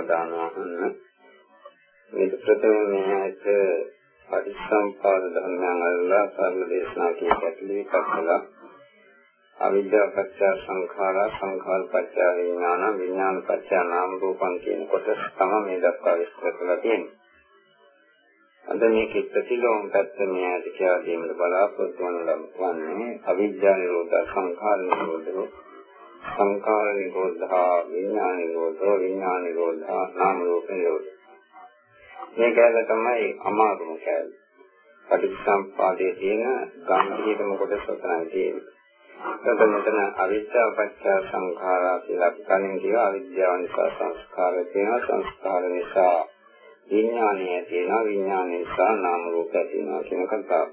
සාවධානව අහන්න. මේක ප්‍රථම මෙහාට පටිච්චසමුප්පාද ධර්මයන් අල්ලා සාරල දේශනා කියන පැතිලි කප්පලා අවිද්‍යාව පත්‍ය සංඛාරා සංඛාර පත්‍ය විඥාන විඥාන පත්‍ය නාම රූපං කියන කොටස තමයි මේ දක්වා විස්තර කරලා තියෙන්නේ. අද මේකේ ප්‍රතිලෝම පැත්ත මේ ඇති කියලා දීමට බලාපොරොත්තු වන්නේ අවිද්‍යාව නිරෝධ සංඛාර නිරෝධ සංඛාර නිරෝධා විඥාන නිරෝධෝ විඥාන නිරෝධා නාම රූප නිරෝධ මේ කැලේ තමයි අමාරුම කැලේ. පටිච්චසම්පාදයේ තියෙන ගාම්භීරම කොටස තමයි තියෙන්නේ. එතකොට මෙතන අවිද්‍යාව පත්‍ය සංඛාරා කියලා අපි කලින් කිව්වා අවිද්‍යාව නිසා සංස්කාර තියෙනවා සංස්කාර නිසා විඥානය තියෙනවා විඥානය නිසා නාම රූප තියෙනවා කියන කතාව.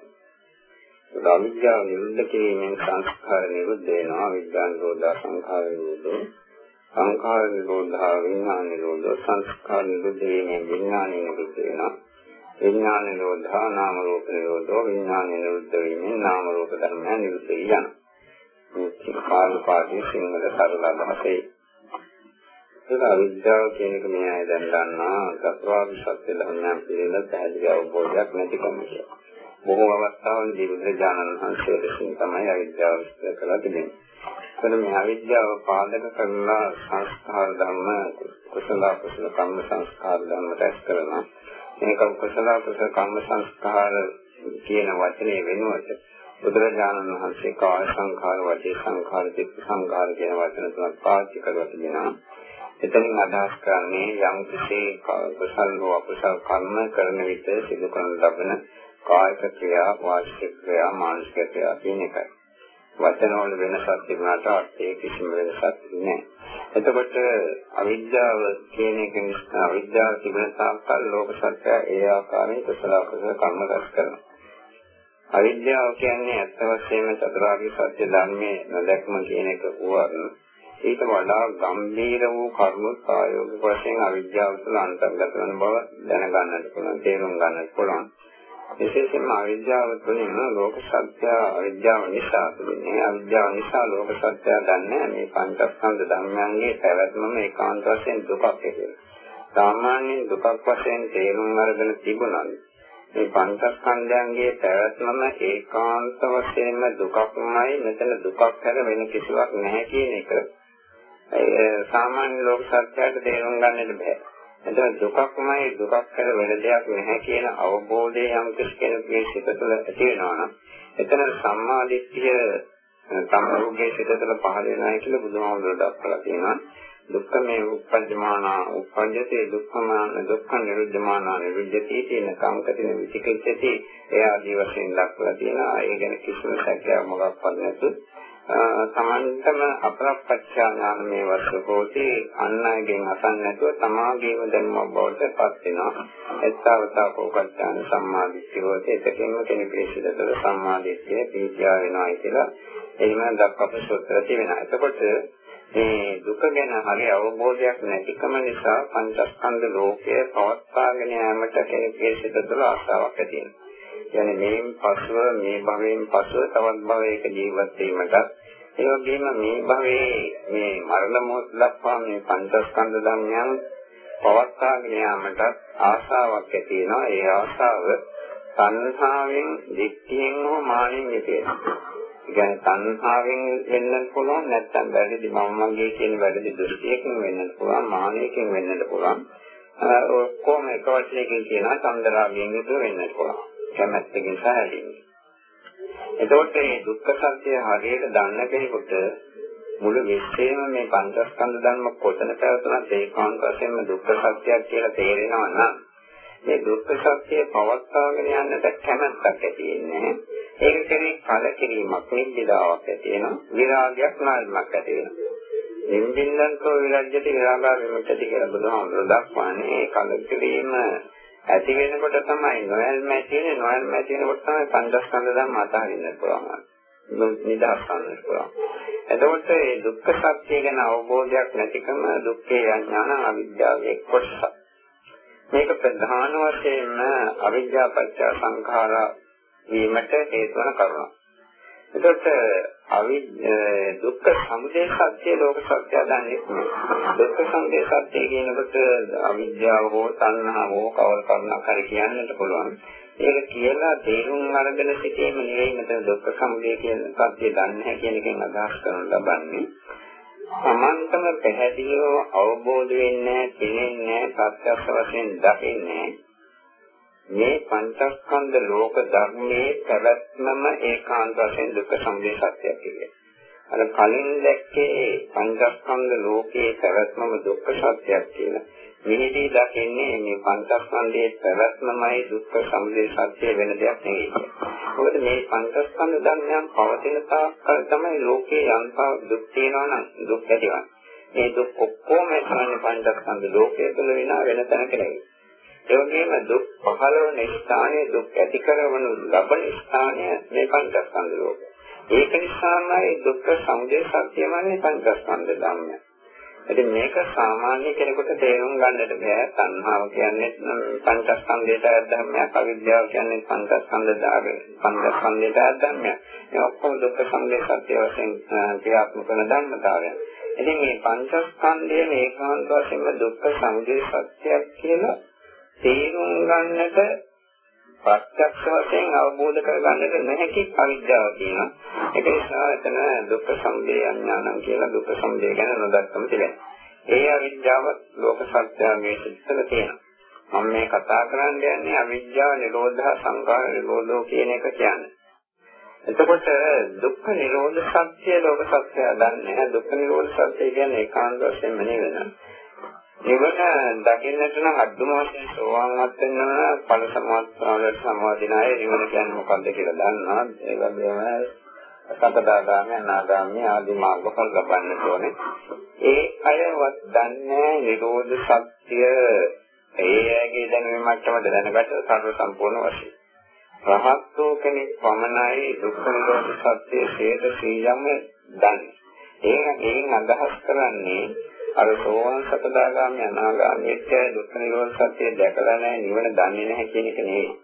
ඒක අවිද්‍යාව නිරුද්ධ කිරීමෙන් සංස්කාර නිරුද්ධ වෙනවා විඥාන නිරෝධ සංඛාර නිරෝධ සංඛාර නිරෝධ විඥාන නිරෝධ සංස්කාර නිරුද්ධ වීමෙන් විඥානය නිරුද්ධ වෙනවා විඥාන නිරෝධ නාම රූප නිරෝධ විඥාන නිරුද්ධ වීමෙන් නාම රූප ධර්මයන් නිරුද්ධ වෙනවා කාලු පාඩේ සිංහල සරල අදහසේ. ඒක අවිද්‍යාව කියන එක මේ අය දැන් දන්නා චතුරාර්ය සත්‍ය ධර්මයන් පිළිබඳ පැහැදිලි අවබෝධයක් නැතිකම කියලා. බොහෝ අවස්ථාවලදී බුදුරජාණන් වහන්සේ විසින් තමයි අවිද්‍යාව විස්තර කළා තිබෙන්නේ. එතන මේ අවිද්‍යාව පාදක කරලා සංස්කාර ධර්ම කුසල කුසල කම්ම සංස්කාර ධර්ම රැස් කරනවා. මේක කුසල කුසල කම්ම සංස්කාර කියන වචනේ වෙනුවට බුදුරජාණන් වහන්සේ කාය සංඛාර, වාචික සංඛාර, චිත්ත සංඛාර කියන වචන තුනක් පාවිච්චි කරලා තිබෙනවා. එතනින් අදහස් කරන්නේ යම් කිසි කුසල හෝ අකුසල කර්ම කරන විට සිදු කරන ලබන කායික ක්‍රියා, වාචික ක්‍රියා, මානසික ක්‍රියා කියන එකයි. වචන වල වෙනසක් තිබුණාට අර්ථයේ කිසිම වෙනසක් නැහැ. එතකොට අවිද්‍යාව කියන එක නිසා අවිද්‍යාව තිබෙන තාක්කල් ලෝක සත්‍ය ඒ ආකාරයෙන් කුසල අකුසල කර්ම රැස් කරනවා. අවිද්‍යාව කියන්නේ ඇත්ත වශයෙන්ම චතුරාර්ය සත්‍ය ධර්මයේ නොදැක්ම කියන එක වුවත් ඊට වඩා ගම්භීර වූ කර්ම ප්‍රායෝගික වශයෙන් අවිද්‍යාව තුළ අන්තර්ගත වන බව දැනගන්නට පුළුවන් තේරුම් ගන්නට පුළුවන් විශේෂයෙන්ම අවිද්‍යාව තුළින් ලෝක සත්‍ය අවිද්‍යාව නිසා තුළින් අවිද්‍යාව නිසා ලෝක සත්‍ය දන්නේ මේ පංචස්කන්ධ ධර්මයන්ගේ පැවැත්මම ඒකාන්ත වශයෙන් දුකක් කියලා. සාමාන්‍යයෙන් දුකක් වශයෙන් තේරුම් අරගෙන තිබුණා මේ පංචස්කන්ධයන්ගේ පැවැත්මම ඒකාන්ත වශයෙන්ම දුකක්මයි මෙතන දුකක් හැර වෙන කිසිවක් නැහැ කියන එක සාමාන්‍ය ලෝක සත්‍යයට තේරුම් ගන්නට බෑ. එතන දුකක්මයි දුකක් හැර වෙන දෙයක් නැහැ කියන අවබෝධය යම් කෙනෙකුගේ සිත තුළ ඇති වෙනවා නම් එතන සම්මා දිට්ඨිය සම්මුගේ සිත තුළ පහළ වෙනවා කියලා බුදුහාමුදුරුවෝ දක්වලා තියෙනවා. දුක්ඛ මේ උපජ්ජමානා උපජ්ජතේ දුක්ඛමාන දුක්ඛ නිරුද්ධමානා නිරුද්ධති කියන කාමකතින විචිකිච්ඡති ඒ ආදී වශයෙන් දක්වලා තියෙනවා ඒ ගැන කිසිම සැකයක් මොකක්වත් නැතු තමන්ටම අපරප්පච්චා ඥාන මේ වස්තුකෝටි අන් අයගෙන් අසන්න නැතුව තමාගේම දැනුම බවට පත් වෙනවා එත්තවතා කෝකච්ඡාන සම්මාදිට්ඨියෝතේ එතකින්ම කෙනෙකුගේ සිතට සම්මාදිට්ඨිය පීතිය වෙනවා කියලා එහෙම දක්වපු සූත්‍රය තියෙනවා එතකොට මේ දුක ගැන හරි අවබෝධයක් නැතිකම නිසා පංචස්කන්ධ ලෝකය පවත්වාගෙන යාමට කෙනෙකුගේ සිත තුළ ආශාවක් ඇති වෙනවා. කියන්නේ මේන් පසුව මේ භවයෙන් පසුව තවත් භවයක ජීවත් වීමට ඒ වගේම මේ භවයේ මේ මරණ මොහොත දක්වා මේ පංචස්කන්ධ ධර්මයන් පවත්වාගෙන යාමට ආශාවක් ඇති වෙනවා. ඒ ආශාව සංහාවෙන්, දික්තියෙන් හෝ මානෙන් යෙදෙනවා. කියන්නේ තණ්හාවෙන් වෙන්නත් පුළුවන් නැත්නම් වැරදි මම මගේ කියන වැරදි දෘෂ්ටියකින් වෙන්නත් පුළුවන් මානයකින් වෙන්නත් පුළුවන් ඔක්කොම එක වචනයකින් කියනවා චන්දරාගයෙන් යුතුව වෙන්නත් පුළුවන් කැමැත්තකින් සහැදීම එතකොට මේ දුක්ඛ සත්‍ය හරියට දන්න කෙනෙකුට මුළු විශ්වයේම මේ පංචස්කන්ධ ධර්ම කොතන පැවතුනත් ඒකාන්ත වශයෙන්ම දුක්ඛ සත්‍යයක් කියලා තේරෙනවා නම් මේ දුක්ඛ සත්‍ය පවත්වාගෙන යන්නට කැමැත්තක් ඇති වෙන්නේ ඒක කෙනෙක් කලකිරීමක් නිබ්බිදාවක් ඇති වෙනවා. විරාගයක් නාල්මක් ඇති වෙනවා. නිබ්බින්දන්තෝ විරජ්‍යති විරාගා විමුක්ති කියලා බුදුහාමුදුරුවෝ දක්වන්නේ ඒ කලකිරීම ඇති වෙනකොට තමයි නොයල්ම ඇති වෙන්නේ නොයල්ම ඇති වෙනකොට තමයි පංචස්කන්ධ ධර්ම අතහරින්න පුළුවන්. නිදහස් ගන්න පුළුවන්. එතකොට මේ දුක්ඛ සත්‍ය ගැන අවබෝධයක් නැතිකම දුක්ඛේ ඥාන අවිද්‍යාවේ කොටසක්. මේක ප්‍රධාන වශයෙන්ම අවිද්‍යා පත්‍ය සංඛාරා වීමට හේතු වන කරුණක්. එතකොට අවි දුක්ඛ සමුදය සත්‍ය ලෝක සත්‍ය දන්නේ දුක්ඛ සමුදය සත්‍ය කියනකොට අවිද්‍යාව හෝ තණ්හාව හෝ කවර කරුණක් හරි කියන්නට පුළුවන්. ඒක කියලා තේරුම් අරගෙන සිටීම නෙවෙයි මෙතන දුක්ඛ සමුදය කියන සත්‍ය දන්නේ කියන එකෙන් අදහස් කරන ලබන්නේ. සමන්තම පැහැදිලිව අවබෝධ වෙන්නේ තේරෙන්නේ සත්‍යස්ස වශයෙන් දකින්නේ මේ පංචස්කන්ධ ලෝක ධර්මයේ පැවැත්මම ඒකාන්ත වශයෙන් දුක්ඛ සමුදය සත්‍යයක් කියන්නේ. අර කලින් දැක්කේ පංචස්කන්ධ ලෝකයේ පැවැත්මම දුක්ඛ සත්‍යයක් කියලා. මෙහිදී දකින්නේ මේ පංචස්කන්ධයේ පැවැත්මමයි දුක්ඛ සමුදය සත්‍ය වෙන දෙයක් නෙවෙයි. මොකද මේ පංචස්කන්ධ ධර්මයන් පවතින තාක්කල් තමයි ලෝකේ යම්තා දුක් තියෙනවා නම් දුක් ඇතිවන්නේ. මේ දුක් ඔක්කොම ඇතිවන්නේ පංචස්කන්ධ ලෝකයේ තුල විනා වෙන තැනක නෙවෙයි. ඒ වගේම දුක් පහළවන ස්ථානයේ දුක් ඇති කරවනු ලබන ස්ථානය මේ පංචස්කන්ධ ලෝකය. ඒක නිසාමයි දුක්ඛ සමුදය සත්‍යමන්නේ පංචස්කන්ධ ධර්මය. ඉතින් මේක සාමාන්‍ය කෙනෙකුට තේරුම් ගන්නට බෑ. තණ්හාව කියන්නේ පංචස්කන්ධයට ධර්මයක්, අවිද්‍යාව කියන්නේ පංචස්කන්ධ ධර්මය, පංචස්කන්ධයට ධර්මයක්. මේ ඔක්කොම දුක්ඛ සමුදය සත්‍ය වශයෙන් ක්‍රියාත්මක වන ධර්මතාවය. ඉතින් මේ පංචස්කන්ධය මේකාන්ත වශයෙන්ම දුක්ඛ සමුදය සත්‍යයක් කියලා තේරුම් ගන්නට ප්‍රත්‍යක්ෂ වශයෙන් අවබෝධ කරගන්නට නැහැකි අවිද්‍යාව තියෙනවා. ඒක නිසා එතන දුක්ඛ සමුදය අඥානං කියලා දුක්ඛ සමුදය ගැන නොදක්කම තිබෙනවා. ඒ අවිද්‍යාව ලෝක සත්‍යයේ සිත්තල තියෙනවා. මම මේ කතා කරන්න යන්නේ අවිද්‍යාව නිරෝධ සංකාර නිරෝධෝ කියන එක කියන්නේ. එතකොට දුක්ඛ නිරෝධ සත්‍ය ලෝක සත්‍යය දන්නේ දුක්ඛ නිරෝධ සත්‍ය කියන්නේ ඒකාන්ත වශයෙන්ම නෙවෙයි. නිවන දකින්නට නම් අද්දුම වශයෙන් සෝවාන්වත් වෙන්න නම් ඵල සමාස්ථාවලට සමාදින අය නිවන කියන්නේ මොකක්ද කියලා දන්නවා. ඒ වගේම සතරදාගාමී අනාගාමී ආදී මාර්ගඵල ලබන්න ඕනේ. ඒ අයවත් දන්නේ නිරෝධ සත්‍ය ඒ ඇගේ දැනුම මට්ටමද දැනගත සර්ව සම්පූර්ණ වශයෙන්. රහත් වූ කෙනෙක් පමණයි දුක්ඛ නිරෝධ සත්‍ය හේත සීයම දන්නේ. ඒක එයින් අදහස් කරන්නේ අර සෝවාන් සකදාගාමී අනාගාමීත්‍ය දුක්ඛ නිරෝධ සත්‍ය දැකලා නැහැ නිවන දන්නේ නැහැ කියන එක නෙවෙයි.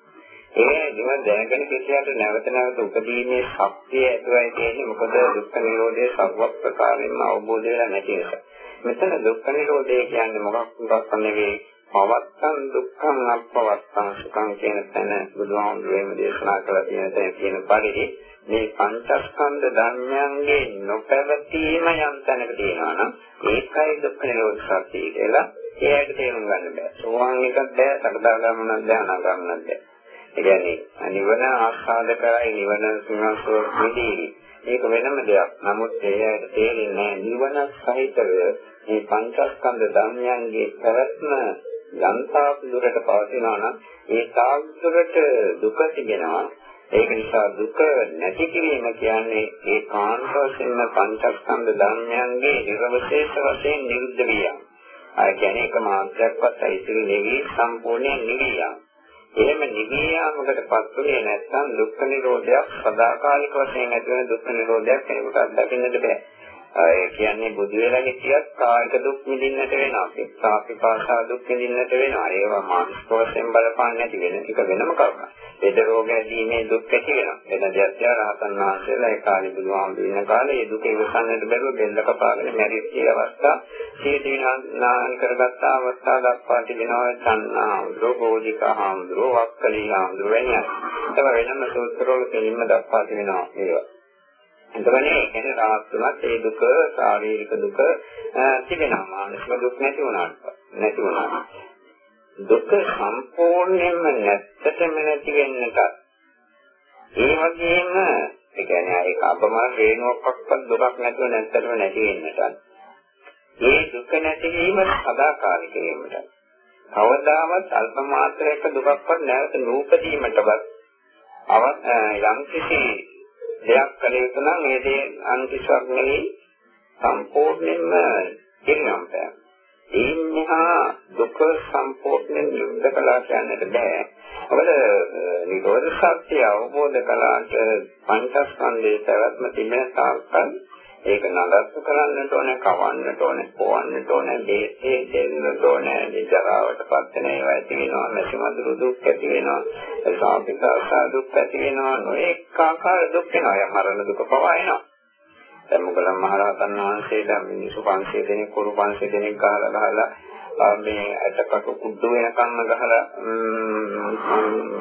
ඒ නිවන දැනගෙන සිටියට නැවත නැවත උපදීමේ ශක්තිය ඇතුවයි තියෙන්නේ මොකද දුක්ඛ නිරෝධයේ සර්ව ප්‍රකාරයෙන්ම අවබෝධ වෙලා නැති නිසා. මෙතන දුක්ඛ නිරෝධය කියන්නේ මොකක් මොකක් නෙවෙයි පවත්තං දුක්ඛං අපවත්තං සුඛං කියන තැන බුදුහාමුදුරේම දේශනා කළ තියෙන තැන කියන පරිදි මේ පංචස්කන්ධ ධර්මයන්ගේ නොපැවතීම යම් තැනක තියෙනවා නම් ඒකයි දුක්ඛ නිරෝධ සත්‍ය කියලා ඒකට තේරුම් ගන්න බෑ. සෝවාන් එකක් බෑ, සකදාගාමනක් බෑ, අනාගාමනක් බෑ. ඒ කියන්නේ නිවන ආස්වාද කරයි නිවන සුණසෝ නිදී. ඒක වෙනම දෙයක්. නමුත් ඒකට තේරෙන්නේ නිවන සහිතව මේ පංචස්කන්ධ ධර්මයන්ගේ පැවැත්ම යන්තාක් දුරට පවතිනවා නම් ඒ තාක් දුරට දුක තිබෙනවා. ඒක නිසා දුක නැති කිරීම කියන්නේ ඒ කාන්ත වශයෙන්ම පංචස්කන්ධ ධර්මයන්ගේ නිර්වශේෂ වශයෙන් නිරුද්ධ වියම. අර කියන්නේ එක මාත්‍රයක්වත් අයිතිරි නෙවි සම්පූර්ණයෙන් නිවියම්. එහෙම නිවියාමකටපත් වෙන්නේ නැත්නම් දුක්ඛ නිරෝධයක් සදාකාලික වශයෙන් ඇති වෙන දුක්ඛ නිරෝධයක් කෙනෙකුට අත්දකින්නට බෑ. ඒ කියන්නේ බුදු වෙලා හිටියත් කායික දුක් විඳින්නට වෙනවා. පිටාපිපාසා දුක් විඳින්නට වෙනවා. ඒවා මානසික වශයෙන් බලපාන්නේ නැති වෙන එක වෙනම කරුණක්. ලෙඩ රෝග ඇදීමේ දුක් ඇති වෙනවා. එන දෙයක් තියා රහතන් වහන්සේලා ඒ කාලේ බුදුහාමුදුරු ඉන්න කාලේ මේ දුක ඉවසන්නට බැරුව බෙල්ල කපාගෙන මැරිච්ච අවස්ථා, සීදීනාන් කරගත්ත අවස්ථා දක්වා තිබෙනවා සන්නාහාමුදුරු, බෝධිකාහාමුදුරු, වක්කලීහාමුදුරු වැනි අය. ඒක වෙනම සූත්‍රවල දෙලින්ම දක්වා තිබෙනවා ඒවා. එතකොනේ කියන්නේ රාහත්තුමත් ඒ දුක ශාරීරික දුක තිබෙනවා. මානසික දුක් නැති වුණාට නැති වුණා දුක සම්පූර්ණයෙන්ම නැත්තටම නැති වෙන්නට ඒ වගේම ඒ කියන්නේ ඒක අපම රේණුවක්වත් දුකක් නැතුව නැත්තටම නැති වෙන්නට ඒ දුක නැතිවීම සදාකාලික වීමට කවදාවත් අල්ප මාත්‍රයක දුකක්වත් නැවත නූපදීමටවත් අව යම් කිසි දෙයක් කළ යුතු නම් මේ දේ අන්තිසක් නෙවෙයි සම්පූර්ණයෙන්ම දෙන්නම් බෑ. ඒන්හා දුක සම්පූර්ණයෙන් නිරුද්ධ කළා කියන්නට බෑ. මොකද නිරෝධ සත්‍ය අවබෝධ කළාට පංචස්කන්ධයේ පැවැත්ම තිබෙන තාක්කල් ඒක නඩත්තු කරන්නට ඕනේ, කවන්නට ඕනේ, පොවන්නට ඕනේ, දේශේ දෙන්නට ඕනේ, විචාරාවට පත් වෙන ඒවා ඇති වෙනවා, නැතිමදුරු දුක් ඇති වෙනවා, සාපිකාසා දුක් ඇති වෙනවා, නොඑක ආකාර දුක් වෙනවා. ය මරණ දුක පවා එනවා. දැන් මොකද මහරහතන් වහන්සේලා මිනිස්සු 500 දෙනෙක්, කුරු 500 දෙනෙක් ගහලා ගහලා මේ ඇටකට කුඩු වෙනකම්ම ගහලා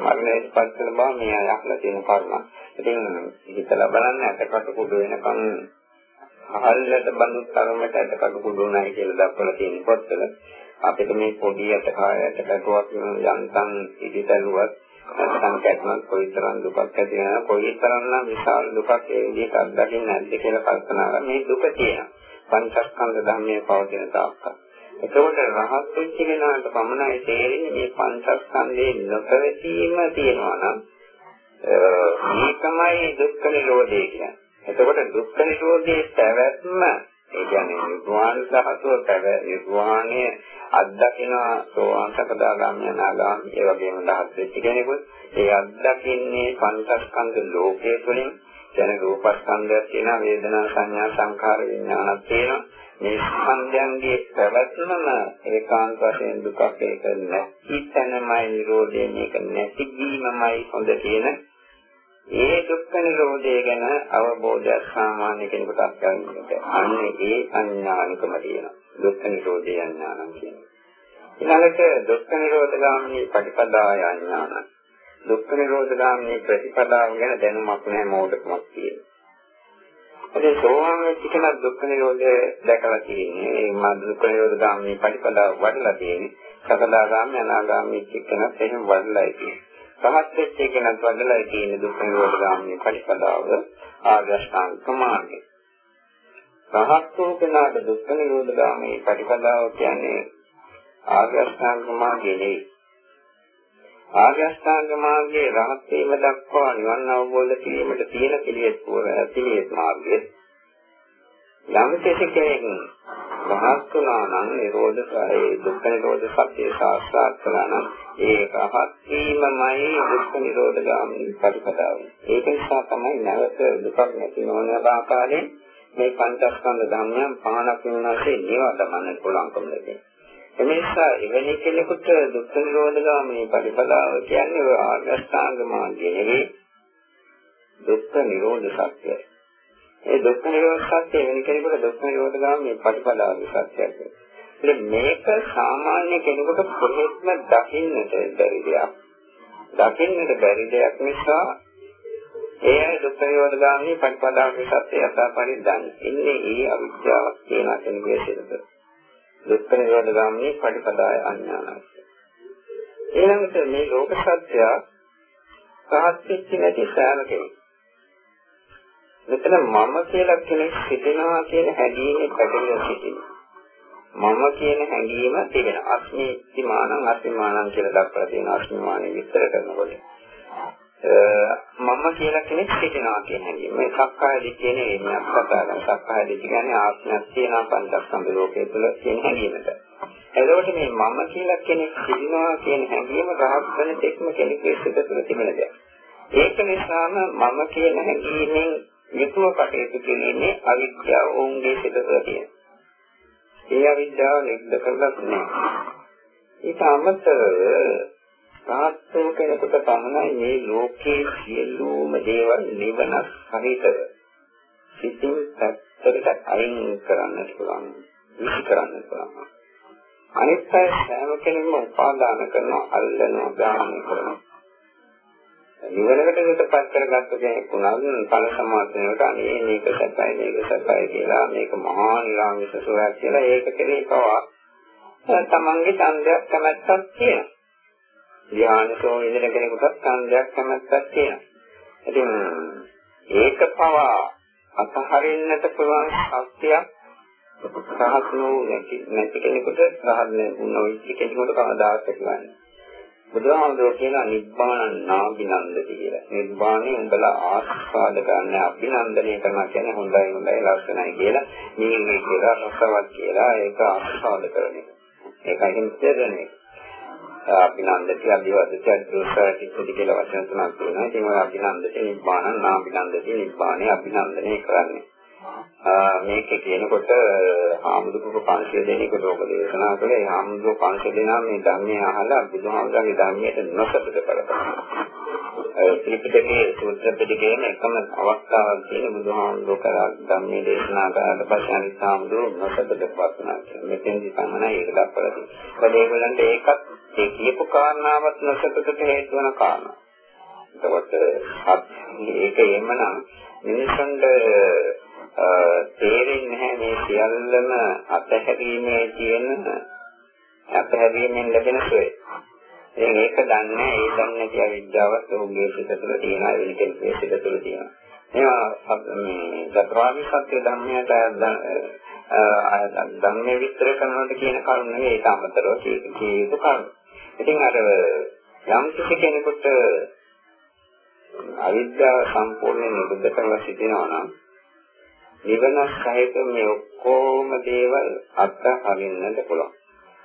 මරණයට පත් වෙන බව මේ අයහලා තියෙන කර්ම. ඉතින් හිතලා බලන්න ඇටකට කුඩු වෙනකම් අහල්ලට බඳු තරමට ඇටකඩ කුඩුණයි කියලා දක්වලා තියෙන පොත්වල අපිට මේ පොඩි ඇටකාරයට කටුවක් යන්තම් ඉදිතලුවත් නැත්නම් කැටමක් කොයිතරම් දුකක් ඇති වෙනවද? කොයිතරම් නම් විශාල දුකක් ඒ විදිහට අත්දකින්න නැද්ද කියලා කල්පනා කරලා මේ දුක තියෙනවා. පංචස්කන්ධ ධර්මයේ පවතින තාක්කල්. එතකොට රහත් වෙච්ච කෙනාට පමණයි තේරෙන්නේ මේ පංචස්කන්ධයේ නොපැවතීම තියෙනවා නම් මේකමයි දුක්ඛ නිරෝධය කියන්නේ. එතකොට දුක්ඛ නිරෝධයේ පැවැත්ම ඒ කියන්නේ නිර්වාණ ධාතුව පැව නිර්වාණය අත්දකින සෝවාන් සකදාගාමී අනාගාමී ඒ වගේම දහස් වෙච්ච කෙනෙකුත් ඒ අත්දකින්නේ පංචස්කන්ධ ලෝකයේ තුලින්. දැන රූපස්කන්ධයක් තියෙනවා වේදනා සංඥා සංඛාර විඥානක් තියෙනවා මේ ස්කන්ධයන්ගේ පැවැත්මම ඒකාන්ත වශයෙන් දුකක් ඒක නැති තැනමයි නිරෝධය මේක නැති වීමමයි හොඳ කියන ඒ දුක්ඛ නිරෝධය ගැන අවබෝධයක් සාමාන්‍ය කෙනෙකුට අත්දැකීමට අන්නේ ඒ අඥානිකම තියෙනවා. දුක්ඛ නිරෝධය අඥානං කියනවා. ඊළඟට දුක්ඛ නිරෝධ ගාමිනී ප්‍රතිපදාය අඥානං. දුක්ඛ නිරෝධ ගාමිනී ප්‍රතිපදාව ගැන දැනුමක් නැහැ මෝඩකමක් තියෙනවා. ඒ සෝවාන් වෙච්ච කෙනා දුක්ඛ නිරෝධය දැකලා තියෙන්නේ. ඒ මා දුක්ඛ නිරෝධ ගාමිනී ප්‍රතිපදාව වඩලා තියෙන්නේ. සකදාගාමී අනාගාමී කෙනෙක් එහෙම වඩලා තියෙන්නේ. රහත් වෙච්ච කෙනෙක් වඩලා තියෙන දුක් නිරෝධ ගාමිනී පරිපදාව ආගස්ථාංග මාර්ගය. රහත් වූ කෙනාට දුක් නිරෝධ ගාමිනී පරිපදාව කියන්නේ ආගස්ථාංග මාර්ගය නෙවෙයි. ආගස්ථාංග මාර්ගයේ රහත් වීම දක්වා නිවන් අවබෝධ කිරීමට තියෙන පිළිවෙත් පිළිවෙත් මාර්ගය. යම් කෙනෙක් රහත් වුණා නම් නිරෝධය දුක් නිරෝධ සත්‍ය සාක්ෂාත් කළා නම් ඒ රහත් වීමමයි දුක් නිරෝධ ගාමී ප්‍රතිපදාව. ඒක නිසා තමයි නැවත දුකක් නැති නොවන ආකාරයෙන් මේ පංචස්කන්ධ ධර්මයන් පහනක් වෙනාසේ නිවා දමන්න පුළුවන්කම ලැබෙනවා. එනිසා එවැනි කෙනෙකුට දුක් නිරෝධ ගාමී ප්‍රතිපදාව කියන්නේ ආගස්ථාංග මාර්ගය නෙවෙයි දුක් නිරෝධ සත්‍යය. ඒ දුක් නිරෝධ සත්‍ය වෙන කෙනෙකුට දුක් නිරෝධ ගාමී ප්‍රතිපදාවේ සත්‍යයක්. ඉතින් මේක සාමාන්‍ය කෙනෙකුට කොහෙත්ම දකින්නට බැරි දෙයක්. දකින්නට බැරි දෙයක් නිසා ඒ දුක් නිරෝධ ගාමී ප්‍රතිපදාවේ සත්‍ය යථා පරිද්දන් ඉන්නේ ඒ අවිද්‍යාවක් කියන කෙනෙකුගේ සිතට. දුක් නිරෝධ ගාමී ප්‍රතිපදාය අඥානයි. ඊළඟට මේ ලෝක සත්‍ය සාහත් වෙච්ච නැති සෑම කෙනෙක් මෙතන මම කියලා කෙනෙක් සිටිනවා කියන හැඟීමේ පැටලෙලා සිටිනවා. මම කියන හැඟීම තිබෙන අස්මිතිමානං අස්මිමානං කියලා දක්වලා තියෙන අස්මිමානෙ විස්තර කරනකොට මම කියලා කෙනෙක් සිටිනවා කියන හැඟීම. මේ සක්කාය දිට්ඨිය නෙවෙයි මේ කතා කරන සක්කාය දිට්ඨිය කියන්නේ ආත්මයක් තියෙන පංචස්කන්ධ ලෝකයේ තුල තියෙන හැඟීමට. එතකොට මේ මම කියලා කෙනෙක් සිටිනවා කියන හැඟීම රහත් වෙන තෙක්ම කෙනෙකුගේ සිත තුළ තිබෙන දෙයක්. ඒක නිසාම මම කියන හැඟීමෙන් යුතුව කටයුතු කිරීමේ අවිද්‍යාව ඔවුන්ගේ සිත තුළ තියෙනවා. ඒ අවිද්‍යාව නිද්ද කරලත් නෑ. ඒක අමතරව සාත්‍ය කෙනෙකුට පමණයි මේ ලෝකයේ සියලුම දේවල් නිවන සහිතව සිතින් පැත්තකට අයින් කරන්නට පුළුවන්. විසි කරන්නට පුළුවන්. අනිත් අය සෑම කෙනෙක්ම උපාදාන කරනවා, අල්ලනවා, ග්‍රහණය කරනවා. නිවනකට හිතපත් කරගත්ත කෙනෙක් උනත් ඵල සමාධියට අනේ මේක සත්‍යයි මේක සත්‍යයි කියලා මේක මහා නිරාමිෂ සෝයක් කියලා ඒක කෙරේ පවා තමන්ගේ ඡන්දයක් කැමැත්තක් තියෙනවා. ධ්‍යානසෝ ඉඳන කෙනෙකුට ඡන්දයක් කැමැත්තක් තියෙනවා. ඉතින් ඒක පවා අතහරින්නට පුළුවන් ශක්තියක් සහස් නෝ නැති නැති කෙනෙකුට සහල් නොවිච්ච කෙනෙකුට කවදාවත් ඇතිවන්නේ. බුදුහාමුදුරුවෝ කියන නිබ්බාන නාබිනන්දති කියලා. නිබ්බානේ උඹලා ආස්වාද ගන්න අභිනන්දනය කරනවා කියන්නේ හොඳයි හොඳයි ලස්සනයි කියලා. මේ මේ කියලා රසවත් කියලා ඒක ආස්වාද කරන එක. ඒකයි හිතෙන්නේ. අභිනන්දති අභිවදති අද්දෝසාරිත්‍ති කියලා වචන තුනක් තියෙනවා. ඉතින් ඔය අභිනන්දති නිබ්බාන නාබිනන්දති නිබ්බානේ අභිනන්දනය කරන්නේ. මේක කියනකොට ආමුදුක 500 දෙනෙකුට ඕක දේශනා කළේ ආමුදුක 500 දෙනා මේ ධර්මයේ අහලා බුදුහාමුදුරගේ ධර්මයට නොසතුට කරගන්නවා. ත්‍රිපිටකයේ සූත්‍ර පිටකයේ එකම අවස්ථාවක් තියෙන බුදුහාමුදුර කරා ධර්මයේ දේශනා කරාට පස්සේ අනිත් ආමුදුර නොසතුට පත්නවා. මෙතෙන්දි තමයි ඒක දක්වලා තියෙන්නේ. ඒගොල්ලන්ට ඒකත් ඒ කියපු කාරණාවත් නොසතුටට හේතු වෙන කාරණා. එතකොට ඒක එමනම් මිනිසුන්ට තේරෙන්නේ නැහැ මේ සියල්ලම අතහැරීමේ තියෙන අතහැරීමෙන් ලැබෙන සුවය. ඉතින් ඒක දන්නේ ඒ දන්නේ කිය විද්‍යාවත් ඔහුගේ සිත තුළ තියෙන වෙන කෙනෙකුගේ සිත තුළ තියෙන. මේවා මේ චතුරාර්ය සත්‍ය ධර්මයට ධර්මයේ විස්තර කරනකොට කියන කරුණ නෙවෙයි ඒක අමතරව කිය යුතු කරුණ. ඉතින් අර යම් කිසි කෙනෙකුට අවිද්‍යාව සම්පූර්ණයෙන් නිරුද්ධ කරලා සිටිනවා නම් නිවන සහිත මේ ඔක්කොම දේවල් අත්හරින්නට පුළුවන්.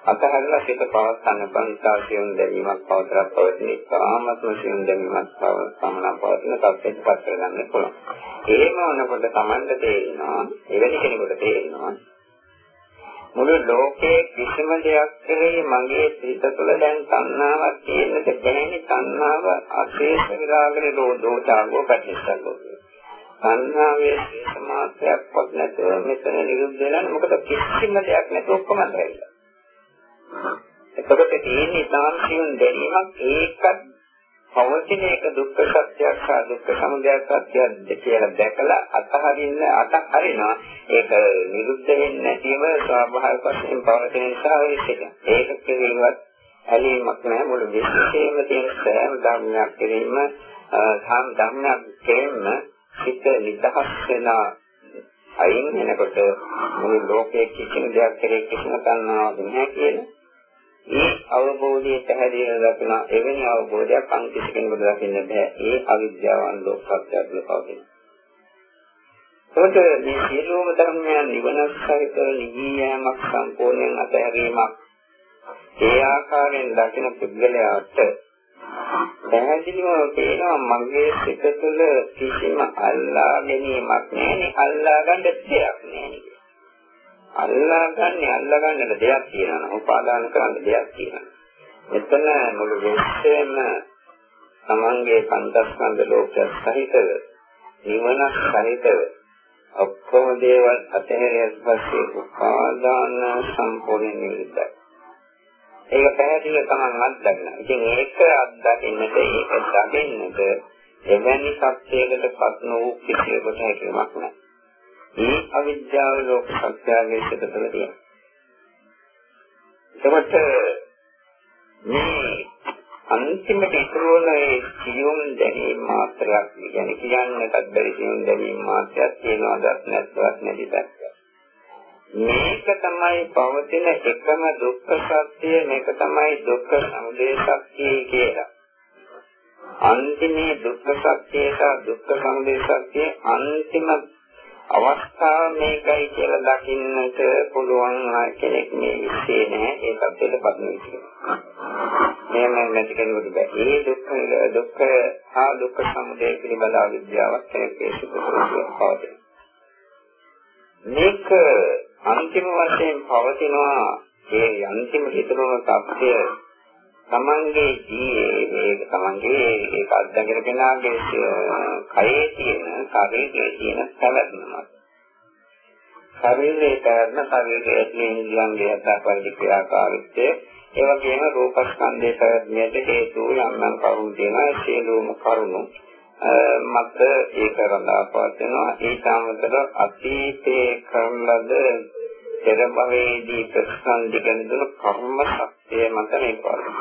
අතහැරලා සිත පවත්න්න පන්තාසියෙන් දැනීමක් පවතරක් පවතින ඉතාමත්ම සියෙන් දැනීමක් පව සමන පවතින තත්ත්වයට පත් කරගන්න පුළුවන්. එහෙම වුණකොට Tamanda තේරෙනවා, එවැනි කෙනෙකුට තේරෙනවා මුළු ලෝකයේ කිසිම දෙයක් කෙරෙහි මගේ සිත තුළ දැන් තණ්හාවක් තියෙන්නට බැහැ තණ්හාව අශේෂ විරාගනේ දෝෂාගෝ පැතිස්සගෝ තණ්හාවේ සමාසයක්වත් නැතුව මෙතන නිරුද්ධ වෙනවා මොකද කිසිම දෙයක් නැතුව ඔක්කොම අතහැරිලා එතකොට තියෙන්නේ තාන්සියුන් දැනීමක් ඒකත් පවතින එක දුක්ඛ සත්‍යයක් හා දුක්ඛ සමුදය සත්‍යයක් කියලා දැකලා අතහරින්න අතහරිනවා. ඒක නිරුද්ධ වෙන්නේ නැතිව ස්වාභාවික වශයෙන් පවතින නිසා ඒක ඒක කෙරෙහිවත් ඇලීමක් නැහැ මුළු විශ්වයේම තියෙන සෑම ධර්මයක් කෙරෙහිම සාම ධර්මයක් කෙරෙහිම හිත නිදහස් වෙන අයින් වෙනකොට මුළු ලෝකයේ කිසිම දෙයක් කෙරෙහි කිසිම තණ්හාවක් නැහැ කියන්නේ ඒ අවබෝධයේ පැහැදිලිව දකින එවැනි අවබෝධයක් අන් කිසි කෙනෙකුට දකින්න බෑ. ඒ අවිද්‍යාවන් ලෝක සත්‍යය තුළ පවතින. ඒකට මේ සියලුම ධර්මයන් නිවන සහිත නිවී යෑමක් සම්පූර්ණයෙන් අතහැරීමක්. ඒ ආකාරයෙන් දකින පුද්ගලයාට පැහැදිලිව පේනවා මගේ සිත තුළ කිසිම අල්ලා ගැනීමක් නැහැ. අල්ලා ගන්න දෙයක් නැහැ. අල්ලාගන්නේ අල්ලාගන්නට දෙයක් තියෙනවා. උපාදාන කරන්න දෙයක් තියෙනවා. මෙතන මුළු විශ්වයම තමන්ගේ පංචස්කන්ධ ලෝකය සහිතව නිවන සහිතව ඔක්කොම දේවල් අතහැරියත් පස්සේ උපාදාන සම්පූර්ණ නිවිදයි. ඒක පැහැදිලිව තමන් අත්දකිනවා. ඉතින් ඒක අත්දකින්නට ඒක දකින්නට එවැනි සත්‍යයකට පත් නොවූ කිසියකට හැකියාවක් නැහැ. මේ අවිද්‍යාව ලෝක සත්‍යයේ සිට තුළ තියෙනවා. එතකොට මේ අන්තිමට ඉතුරු වන ඒ සියුම් දැනීම මාත්‍රයක් කියන්නේ කියන්නටත් බැරි සියුම් දැනීම මාත්‍රයක් තියෙනවද නැත්නම් නැතිද මේක තමයි පවතින එකම දුක්ඛ සත්‍ය මේක තමයි දුක්ඛ සමුදය සත්‍ය කියලා. අන්තිමේ දුක්ඛ සත්‍ය සහ දුක්ඛ සමුදය සත්‍ය අන්තිම අවස්ථාව මේකයි කියලා දකින්නට පුළුවන් කෙනෙක් මේ විශ්ේ නැහැ ඒ තත්ත්වයටපත් වෙනවා. මෙහෙම නැති කෙනෙකුට බෑ. ඒ දුක්ඛ දුක්ඛ හා දුක්ඛ සමුදය පිළිබඳ අවිද්‍යාවක් කෙනෙක්ගේ සිදුවීමක් පවතින. මේක අන්තිම වශයෙන් පවතිනවා ඒ අන්තිම හිතවම තත්ත්වය තමන්ගේ ජීවේ තමන්ගේ ඒක අත්දැකගෙන කෙනාගේ කයේ තියෙන ශරීරයේ තියෙන පැවැත්මක්. ශරීරයේ පැවැත්ම ශරීරයේ තියෙන ඉන්ද්‍රියන්ගේ අත්පරිදි ක්‍රියාකාරීත්වය ඒ වගේම රූපස්කන්ධයේ පැවැත්මට හේතු යම් යම් කරුණු තියෙනවා ඒ සියලුම කරුණු මත ඒක රඳා පවතිනවා ඒ සාමතර අතීතයේ කරන ලද පෙර භවයේදී ප්‍රතිසන්දිගෙන දුන කර්ම ශක්තිය මත නිපාතයි.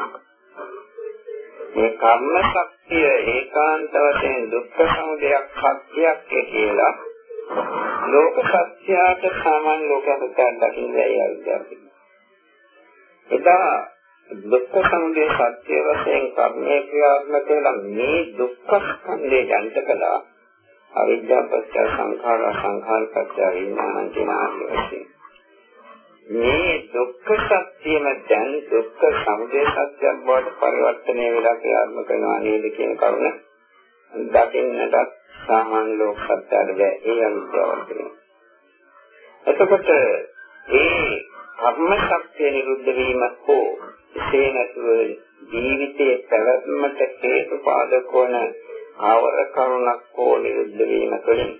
මේ කර්ම ශක්තිය ඒකාන්ත වශයෙන් දුක්ඛ සමුදයක් සත්‍යයක් කියලා ලෝක සත්‍යයට සාමාන්‍ය ලෝකයට දකින්න යයි එදා දුක්ඛ සමුදය සත්‍ය වශයෙන් කර්මයේ ක්‍රියාත්මක වෙන මේ දුක්ඛ ස්කන්ධය ජනිත කළා. අවිද්‍යාව පත්‍ය සංඛාර සංඛාර පත්‍ය විඥාන කියන ආකාරයෙන් මේ දුක්ඛ සත්‍යම දැන් දුක්ඛ සමුදය සත්‍යයක් බවට පරිවර්තනය වෙලා ක්‍රියාත්මක කරනවා නේද කියන කරුණ දකින්නට සාමාන්‍ය ලෝක සත්‍යයට බෑ ඒ අනුභවයක් තියෙනවා. එතකොට මේ කර්ම ශක්තිය නිරුද්ධ වීම හෝ එසේ නැතුව ජීවිතයේ පැවැත්මට හේතු පාදක වන ආවර කරුණක් හෝ නිරුද්ධ වීම තුළින්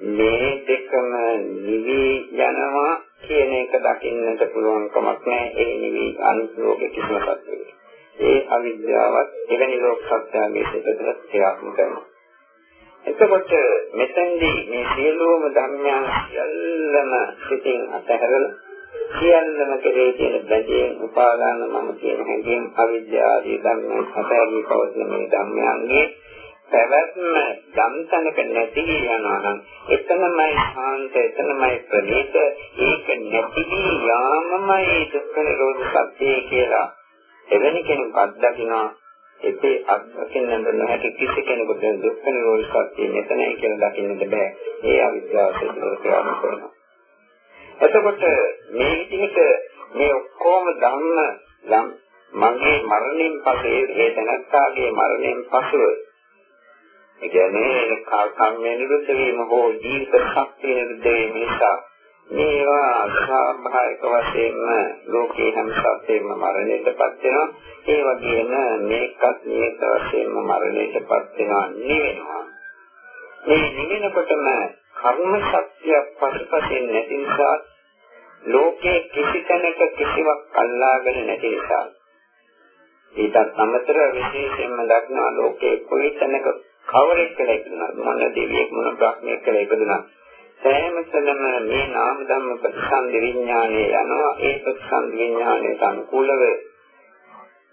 මේ දෙකම නිවි යනවා කියන එක දකින්නට පුළුවන් කමක් නැහැ ඒ නිවි අනුසෝග කිසිම සත්‍යයක්. ඒ අවිද්‍යාවත් එවැනි ලෝක සත්‍යයේ සිටතට ක්‍රියාත්මක කරනවා. එතකොට මෙතෙන්දී මේ සියලුම ධර්මයන් සියල්ලම සිතින් අතහැරලා සියල්ලම කෙරේ තියෙන බැඳීම් උපාදාන මම කියන හැඟීම් අවිද්‍යාවදී ධර්මයන් අතහැරී පවතින මේ ධර්මයන්ගේ පැවැත්ම ගම්තනක නැති යනවා නම් එතනමයි ශාන්ත එතනමයි ප්‍රණීත. ඒක නැති යාමමයි දුක්ඛ නිරෝධ සත්‍යය කියලා එවැනි කෙනෙක් අත්දකිනවා ඒකේ අත්දකින්න නොහැකි කිසි කෙනෙකුට දුක්ඛ නිරෝධ සත්‍යය මෙතනයි කියලා දකින්නට බෑ. ඒ අවිද්‍යාව සිදුව කරනවා එතකොට මේ විදිහට මේ ඔක්කොම ධම්ම යම් මගේ මරණයෙන් පස්සේ ඒ තනත්තාගේ මරණයෙන් පසුව ඒ කියන්නේ කර්මය නිරුද්ධ වීම හෝ ජීවිත ශක්තිය නිරුද්ධ වීම නිසා මේවා ස්වාභාවික වශයෙන්ම ලෝකේ හැම සත්‍යෙම මරණයටපත් වෙනවා. ඒ වගේම මේකත් නියත වශයෙන්ම මරණයටපත් වෙනවා නෙවෙනවා. මේ නිවෙනකොටම කර්ම ශක්තිය පසුපසින් නැති නිසා ලෝකේ කිසි තැනක කිසිවක් අල්ලාගෙන නැති නිසා. ඊටත් අමතරව විශේෂයෙන්ම දක්නා ලෝකේ කොයි තැනක කවරෙක් කියලා ඉපදුනා. මොන දෙවියෙක් මොන බ්‍රහ්මයෙක් කියලා ඉපදුනා. සෑම තැනම මේ නාම ධම්ම ප්‍රතිසන්දි විඥානයේ යනවා. ඒ ප්‍රතිසන්දි විඥානයට අනුකූලව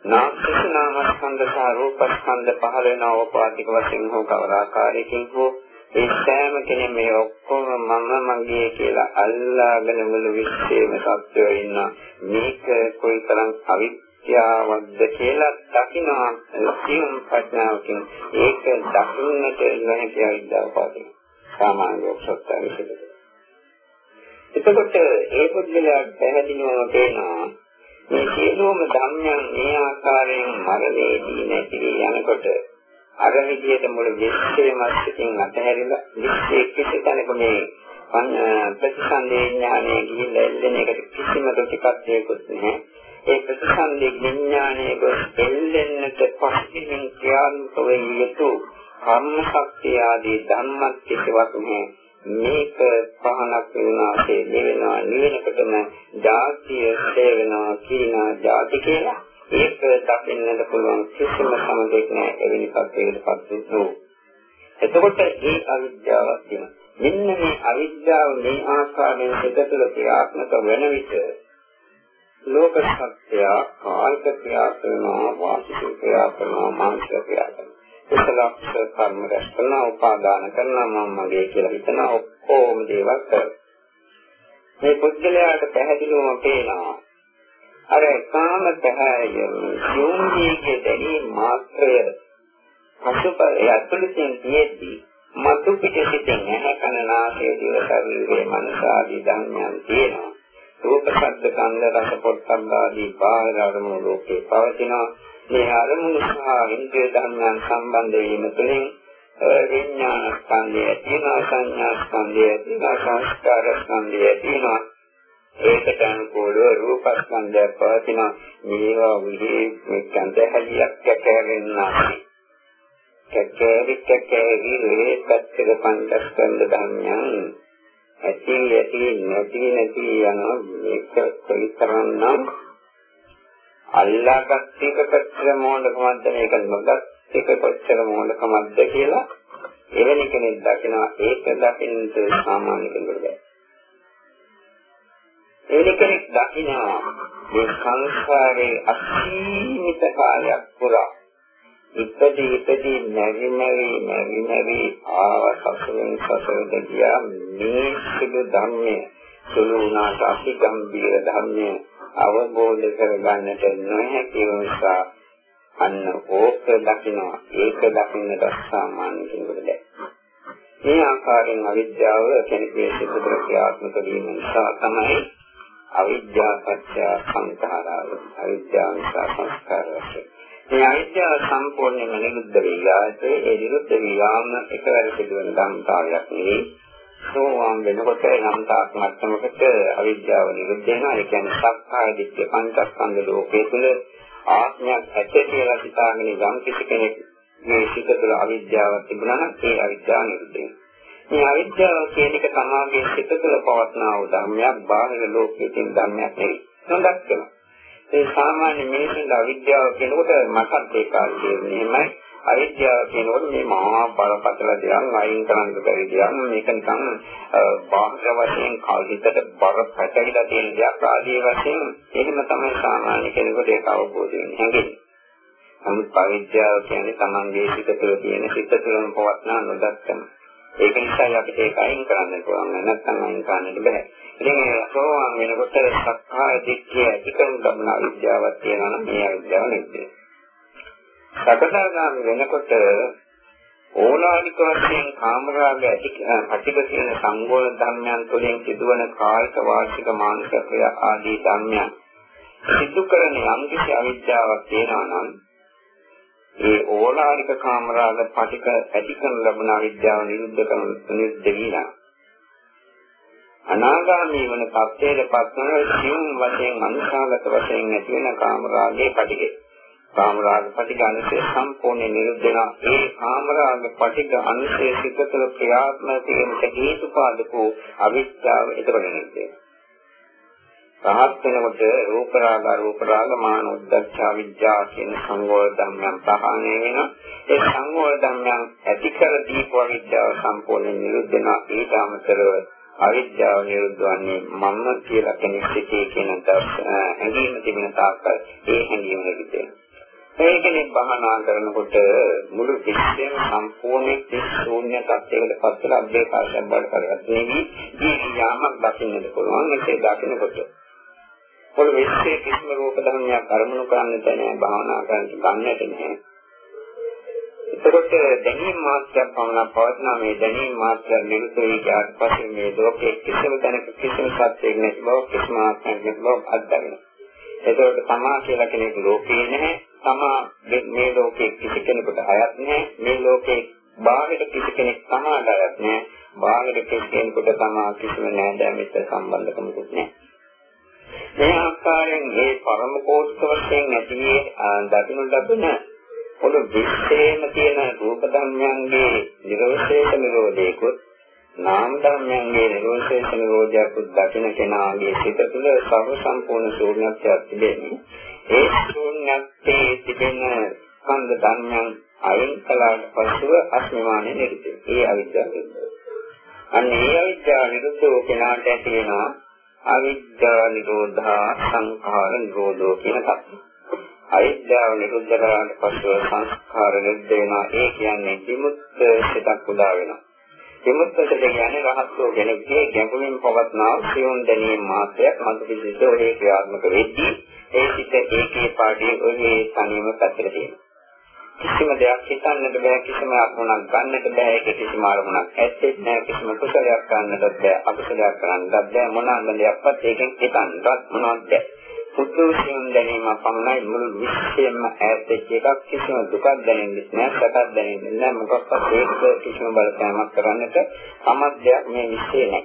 නාමස්ස නාමස්කන්ධ සහ රූපස්කන්ධ පහළ වෙන ඕපාතික වශයෙන් හෝ කවර ආකාරයකින් හෝ ඒ සෑම කෙනෙක් මේ ඔක්කොම මම මගේ කියලා අල්ලාගෙන මුළු විශ්වයේම සත්‍යය ඉන්න මේක කොයිතරම් අවිද්‍යාවක්ද කියලා දකිනවා. ලක්ෂණ ප්‍රඥාවකින් ඒක දකින්නට නොහැකි අවිද්‍යාව පාදින සාමාන්‍ය සත්‍යය එතකොට ඒ පුද්ගලයා පැහැදිලිවම පේනවා මේ සියලුම ධර්මයන් මේ ආකාරයෙන් මරණයේදී නැති යනකොට අර විදියට මුළු විශ්වයම සිතින් අතහැරිලා විශ්වයේ කිසි තැනක මේ ප්‍රතිසන්දේ ඥානයේ ගිහිල්ලා එල්ලෙන එකට කිසිම ප්‍රතිපත්තියකුත් නැහැ. ඒ ප්‍රතිසන්දේ විඥානයේ ගොස් එල්ලෙන්නට පස්සින් ක්‍රියාත්මක වෙ යුතු කර්ම ශක්තිය ආදී ධම්මත් කිසිවක් නැහැ. මේක පහනක් වෙනාසේ දෙවෙනවා නිවෙනකොටම ජාතිය සේවනවා කියනවා ජාති කියලා ඒක දකින්නට පුළුවන් කිසිම සමදෙක් නැහැ එවැනි පත්‍යයකටපත් වෙන්නෝ. එතකොට මේ අවිද්‍යාවක් තියෙනවා. මෙන්න මේ අවිද්‍යාව මේ ආකාරයෙන් සිතතුල ක්‍රියාත්මක වෙන විට ලෝක සත්‍ය කායික ක්‍රියා කරනවා වාචික ක්‍රියා කරනවා මානසික ක්‍රියා කරනවා. කුසලක්ෂ කර්ම රැස් කරනවා උපාදාන කරනවා මම මගේ කියලා හිතන ඔක්කොම දේවල් කරනවා. මේ පුද්ගලයාට පැහැදිලිවම පේනවා අර කාම පැහැයෙන් යෝනියේ දැනීම මාත්‍රය පසුපය අතුලින් තියෙද්දී මතු පිට සිටින් නැහැ කන නාසය දිව ශරීරයේ මනස ආදී ධර්මයන් තියෙනවා රූප ශබ්ද ගන්ධ රස පොට්ටබ්බ ආදී බාහිර අරමුණු ලෝකේ පවතිනවා මේ අරමුණු සහ ඉන්ද්‍රිය ධර්මයන් සම්බන්ධ වීම තුළින් විඥාන ස්කන්ධය තියෙනවා සංඥා ස්කන්ධය තියෙනවා සංස්කාර ස්කන්ධය තියෙනවා ඒකට අනුකූලව රූපස්කන්ධයක් පවතින මේවා විහි මෙච්චන්ද හැලියක් කැකෑවෙන්නා. කැකෑවි කැකෑවි මේ පැත්තක පංචස්කන්ධ ධර්මයන් ඇති ඇති නැති නැති යන මේක කොයිතරම්නම් අල්ලාගත් එක කොච්චර මොඩකමක්ද මේක නොදත් එක කොච්චර මොඩකමක්ද කියලා එවැනි කෙනෙක් දකිනවා. ඒක දකින්න සාමාන්‍ය කෙනෙකුට බෑ. ඒක කෙනෙක් දකිනවා මේ සංසාරේ අසීමිත කාලයක් පුරා ඉපදී ඉපදී නැවි නැවි නැවි නැවි ආව සසරෙන් සසරට ගියා. මේ සුදු ධර්මයේ සුළු වුණාට අති ගම්බීර ධර්මයේ අවබෝධ කරගන්නට නොහැකි නිසා අන්න ඕක දකිනවා. ඒක දකින්නට සාමාන්‍ය කෙනෙකුට බැහැ මේ ආකාරයෙන් අවිද්‍යාව කෙනෙකුගේ සිතේ ක්‍රියාත්මක වීම නිසා තමයි අවිද්‍යා පත්‍ය සංඛාරාව. අවිද්‍යාව නිසා සංස්කාර වශයෙන් මේ අවිද්‍යාව සම්පූර්ණයෙන්ම නිරුද්ධ වෙලාට ඒ නිරුද්ධ වියාම එකවර සිදුවන ධම්තාවයක් නෙවෙයි සෝවාන් වෙනකොට නම් තාක් මට්ටමකට අවිද්‍යාව නිරුද්ධ වෙනවා. ඒ කියන්නේ සක්කාය දිට්ඨිය පංචස්කන්ධ ලෝකයේ තුල ආත්මයක් ඇති කියලා හිතාගෙන යම් කිසි කෙනෙක් මේ සිත තුළ අවිද්‍යාවක් තිබුණා නම් ඒ අවිද්‍යාව නිරුද්ධ වෙනවා. මේ අවිද්‍යාව කියන එක තමාගේ සිත තුළ පවත්නා වූ ධර්මයක් බාහිර ලෝකයේ තියෙන ධර්මයක් නෙවෙයි. නොදක්කම. ඒ සාමාන්‍ය මිනිසුන්ගේ අවිද්‍යාව කියනකොට මටත් ඒ කාර්යය මෙහෙමයි. අවිද්‍යාව කියනකොට මේ මහා බරපතල දෙයක් අයින් කරන්න බැරි දෙයක් මේක නිකන් බාහිර වශයෙන් කල්හිතට බර පැටලිලා තියෙන දෙයක් ආදී වශයෙන් එහෙම තමයි සාමාන්‍ය කෙනෙකුට ඒක අවබෝධ වෙන්නේ හැඟෙන්නේ. නමුත් අවිද්‍යාව කියන්නේ තමන්ගේ සිත තුළ තියෙන සිත තුළම පවත්නා නොදක්කම. ඒක නිසා අපිට ඒක අයින් කරන්න පුළුවන් නැත්නම් අයින් කරන්නට බෑ. ඉතින් සෝවාන් වෙනකොට සක්කාය දිට්ඨිය ඇති කරන ගමන අවිද්‍යාවක් තියෙනවා නම් මේ අවිද්‍යාව නෙවෙයි. සකසාගාමී වෙනකොට ඕලානික වශයෙන් කාමරාග ඇති පටිඝ කියන සංගෝල ධර්මයන් තුළින් සිදුවන කායික වාචික මානසික ක්‍රියා ආදී ධර්මයන් සිදු කරන යම් කිසි අවිද්‍යාවක් තියෙනවා නම් ඒ ඕලානික කාමරාග පටිඝ ඇති කරන ලබන අවිද්‍යාව නිරුද්ධ කරන නිරුද්ධ වීලා අනාගාමී වන තත්ත්වයට පත්වන සියුම් වශයෙන් මනුෂාගත වශයෙන් ඇති වෙන කාමරාගයේ පටිඝය කාමරාග පටිඝ අනුසය සම්පූර්ණ නිරුද්ධ වෙනවා. ඒ කාමරාග පටිඝ අනුසය සිත තුළ ක්‍රියාත්මක වීමට හේතුපාදකෝ අවිද්‍යාව එතකොට නිරුද්ධ වෙනවා. රහත් වෙනකොට රූප රාග රූප රාග මාන උද්දච්ච විඥා කියන සංගෝල ධර්මයන් පහණය වෙනවා. ඒ සංගෝල ධර්මයන් ඇති කර දීපව විද්‍යාව සම්පූර්ණ නිරුද්ධ වෙනවා. ඊට අමතරව අවිද්‍යාව නිරුද්ධ වන්නේ මම කියලා කෙනෙක් සිටී කියන දර්ශ හැඟීම තිබෙන තාක්කල් ඒ හැඟීම නිරුද්ධ වෙනවා. ඒ කෙනෙක් භාවනා කරනකොට මුළු විශ්වයම සම්පූර්ණ ශූන්‍ය තත්ත්වයකට පත් වෙලා අභ්‍යකාශයක් බවට පරිවර්තනය වී ජීවියාමක් දකින්නට පුළුවන්. ඒකේ දකින්නකොට මුළු විශ්වයේ කිසිම රූප ධර්මයක් අරමුණු කරන්නට නැහැ භාවනා කරන්න ගන්නට නැහැ. එතකොට දැනීම් මාත්‍රයක් පමණක් පවත්නා මේ දැනීම් මාත්‍රය නිරුතේ ගියාට පස්සේ මේ ලෝකයේ කිසිම තැනක කිසිම සත්‍යයක් නැති බව කිසිම ආත්මයක් නැති බව අත්දැකෙනවා එතකොට තමා කියලා කෙනෙක් ලෝකේ නැහැ තමා මේ ලෝකේ කිසි කෙනෙකුට අයත් නැහැ. මේ ලෝකේ බාහිර කිසි කෙනෙක් තමාට අයත් නැහැ. බාහිර කිසි කෙනෙකුට තමා කිසිම නෑදෑමිත සම්බන්ධකමකුත් නැහැ. මේ ආකාරයෙන් මේ පරම කෝෂ්ඨ වශයෙන් ඇතිවේ දකින්න ලැබෙන පොළොව විශ්ේම තියෙන රූප ධර්මයන්ගේ නිරෝධේශ නිරෝධේකුත් නාම ධර්මයන්ගේ නිරෝධේශ නිරෝධයකුත් දකින්න කෙනාගේ සිත තුළ සර්ව සම්පූර්ණ ශූන්‍යත්වයක් තිබෙන්නේ ඒ ශූන්‍යත්වයේ තිබෙන ස්කන්ධ ධර්මයන් අයින් කළාට පසුව අස්මිමානෙ නිරුද්ධ ඒ අවිද්‍යාව නිරුද්ධ. අන්න ඒ අවිද්‍යාව නිරුද්ධ වූ කෙනාට ඇති වෙනවා අවිද්‍යා නිරෝධා සංඛාර නිරෝධෝ කියන තත්ත්වය. අවිද්‍යාව නිරුද්ධ කරාට පසුව සංස්කාර නිරුද්ධ වෙනවා. ඒ කියන්නේ විමුක්ත සිතක් උදා වෙනවා. විමුක්තට කියන්නේ රහත්ෝ කෙනෙක්ගේ ගැඹුරින් පවත්නා සියුම් දැනීම මාත්‍රයක් මතු පිළිසිත ඔහේ ක්‍රියාත්මක වෙද්දී ඒ සිත ඒකේ පාඩේ ඔහේ තනියම පැත්තට තියෙනවා. කිසිම දෙයක් හිතන්නට බෑ කිසිම අරමුණක් ගන්නට බෑ ඒක කිසිම අරමුණක් ඇත්තේ නෑ කිසිම කුසලයක් ගන්නට බෑ අකුසලයක් කරන්නත් බෑ මොනවාද දෙයක්වත් ඒකෙන් හිතන්නත් මොනවද බෑ. සුදුසුම් දැනීම පමණයි මුළු විශ්වයෙන්ම ඈත් වෙච්ච එකක් කිසිම දුකක් දැනෙන්නේ නැහැ සැපක් දැනෙන්නේ නැහැ මොකක්වත් ඒක කිසිම බලපෑමක් කරන්නට සමත්යක් මේ විශ්වේ නැහැ.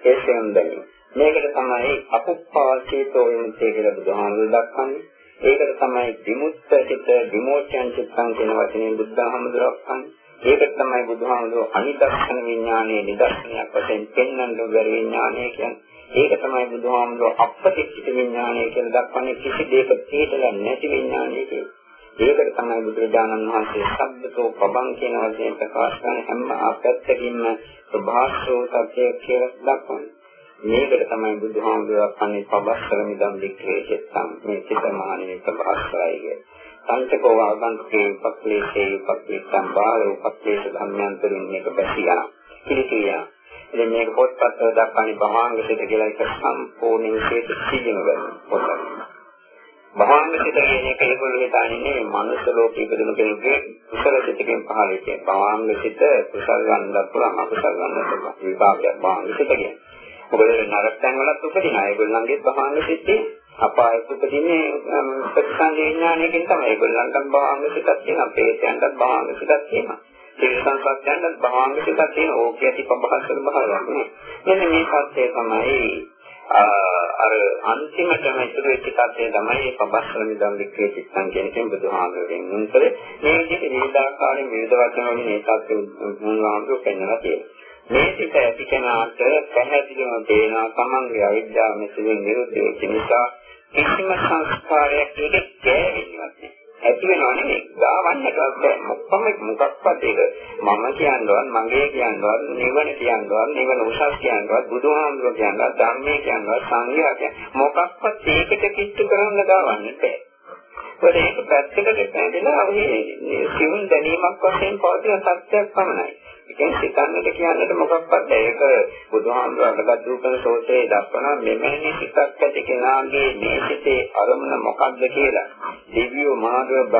ඒ සෙම් දැනීම. මේකට තමයි අපුප්පාචේතෝ විමුක්තිය කියලා බුදුහාමුදුරුවෝ දක්වන්නේ. ඒකට තමයි විමුක්ත චිත්ත විමෝචන චිත්තං කියන වචනේ බුද්ධහාමුදුරුවෝ දක්වන්නේ. ඒකට තමයි බුදුහාමුදුරුවෝ අනිදර්ශන විඥානයේ නිදර්ශනයක් වශයෙන් පෙන්වන්න බැරි විඥානය කියන්නේ. ඒක තමයි බුදුහාමුදුරුවෝ අපපතිච්ච විඥානය කියලා දක්වන්නේ කිසි දෙයක පිටලා නැති විඥානය කියලා. ඒකට තමයි බුදුරජාණන් වහන්සේ සබ්බතෝ පබං කියන වචනේ ප්‍රකාශ කරන හැම ආපත්තකින්ම ප්‍රභාෂෝ සත්‍යය කියලා දක්වන්නේ. මේකට තමයි බුදුහාමුදුරුවෝ අන්නේ පබස්සර මිදම් වික්‍රේ චත්තම් මේ චිතමානයේ ප්‍රභාස්තරයි කියන්නේ. සංකේතෝ ආගන්තුකේ උපක්ලේශේ උපක්ලේශම් බාහිර උපක්ලේශ ධර්මයන්තරින් මේක බැසියා. පිළිතියා. ඉතින් මේක පොත්පත්වල දක්වන්නේ භවංග සිත කියලා එක සම්පූර්ණ විශේෂ සිහින ගන්න පොතක්. භවංග සිත කියන එක ඒගොල්ලෝ හිතන්නේ මනුෂ්‍ය ලෝකෙ ඉපදෙන කෙනෙක්ගේ කුසල සිතකින් පහළ වෙන භවංග සිත කුසල ගන්නත් පුළුවන් අකුසල ගන්නත් පුළුවන්. විපාකයක් භවංග සිත කියන්නේ. මොකද නරක තැන් වලත් උපදින ඒගොල්ලන්ගේ භවංග සිත්තේ අපායට උපදින්නේ ප්‍රතිසං විඥානයකින් තමයි. ඒගොල්ලන්ට භවංග සිතක් තියෙනවා. ප්‍රේතයන්ට භවංග සිතක් තියෙනවා. තිරසන් සත්‍යයන් භාංග ටිකක් තියෙන ඕකේ ඇති පබහසල භාවයක් නේ. මෙන්න මේ සත්‍යය තමයි අර අන්තිමටම ඉතුරු වෙච්ච තත්ත්වය තමයි මේ පබස්සල නිදම් වික්‍රේ චිත්තං කියන එකෙන් බුදුහාමුදුරෙන් උන්තර මේ විදිහට විවිධාකාරයෙන් විවිධ වචන වලින් මේ තත්ත්වය මුල්වාමුදුර පෙන්වලා තියෙනවා. මේ පිට ඇති කෙනාට පැහැදිලිවම තේනවා තමන්ගේ අවිද්‍යාව මෙතනින් නිරුද්ධ වෙච්ච නිසා කිසිම සංස්කාරයක් ඒකේ කැවෙන්නවත් නැහැ. ඇති වෙනව නෙමෙයි. ගාවන්නට බෑ. මොකක්ම මොකක්වත් ඒක මම කියනවත් මගේ කියනවත් නිවන කියනවත් නිවන උසස් කියනවත් බුදුහාමුදුරුවෝ කියනවත් ධර්මයේ කියනවත් සංඝයා කියන මොකක්වත් ඒකට කිච්චු කරන්න ගාවන්නට බෑ. ඒකට ඒක පැත්තකට පැදලා අපි සිවුන් දැනීමක් වශයෙන් පවතින සත්‍යයක් පමණයි. ඉතින් සිතන්නට කියන්නට මොකක්වත් ඒක බුදුහාමුදුරන්ට දුකන සෝතේ දක්වන මෙමෙන්න සිතක් ඇති කෙනාගේ මේ සිතේ අරමුණ මොකක්ද කියලා. දිව්‍ය මාර්ග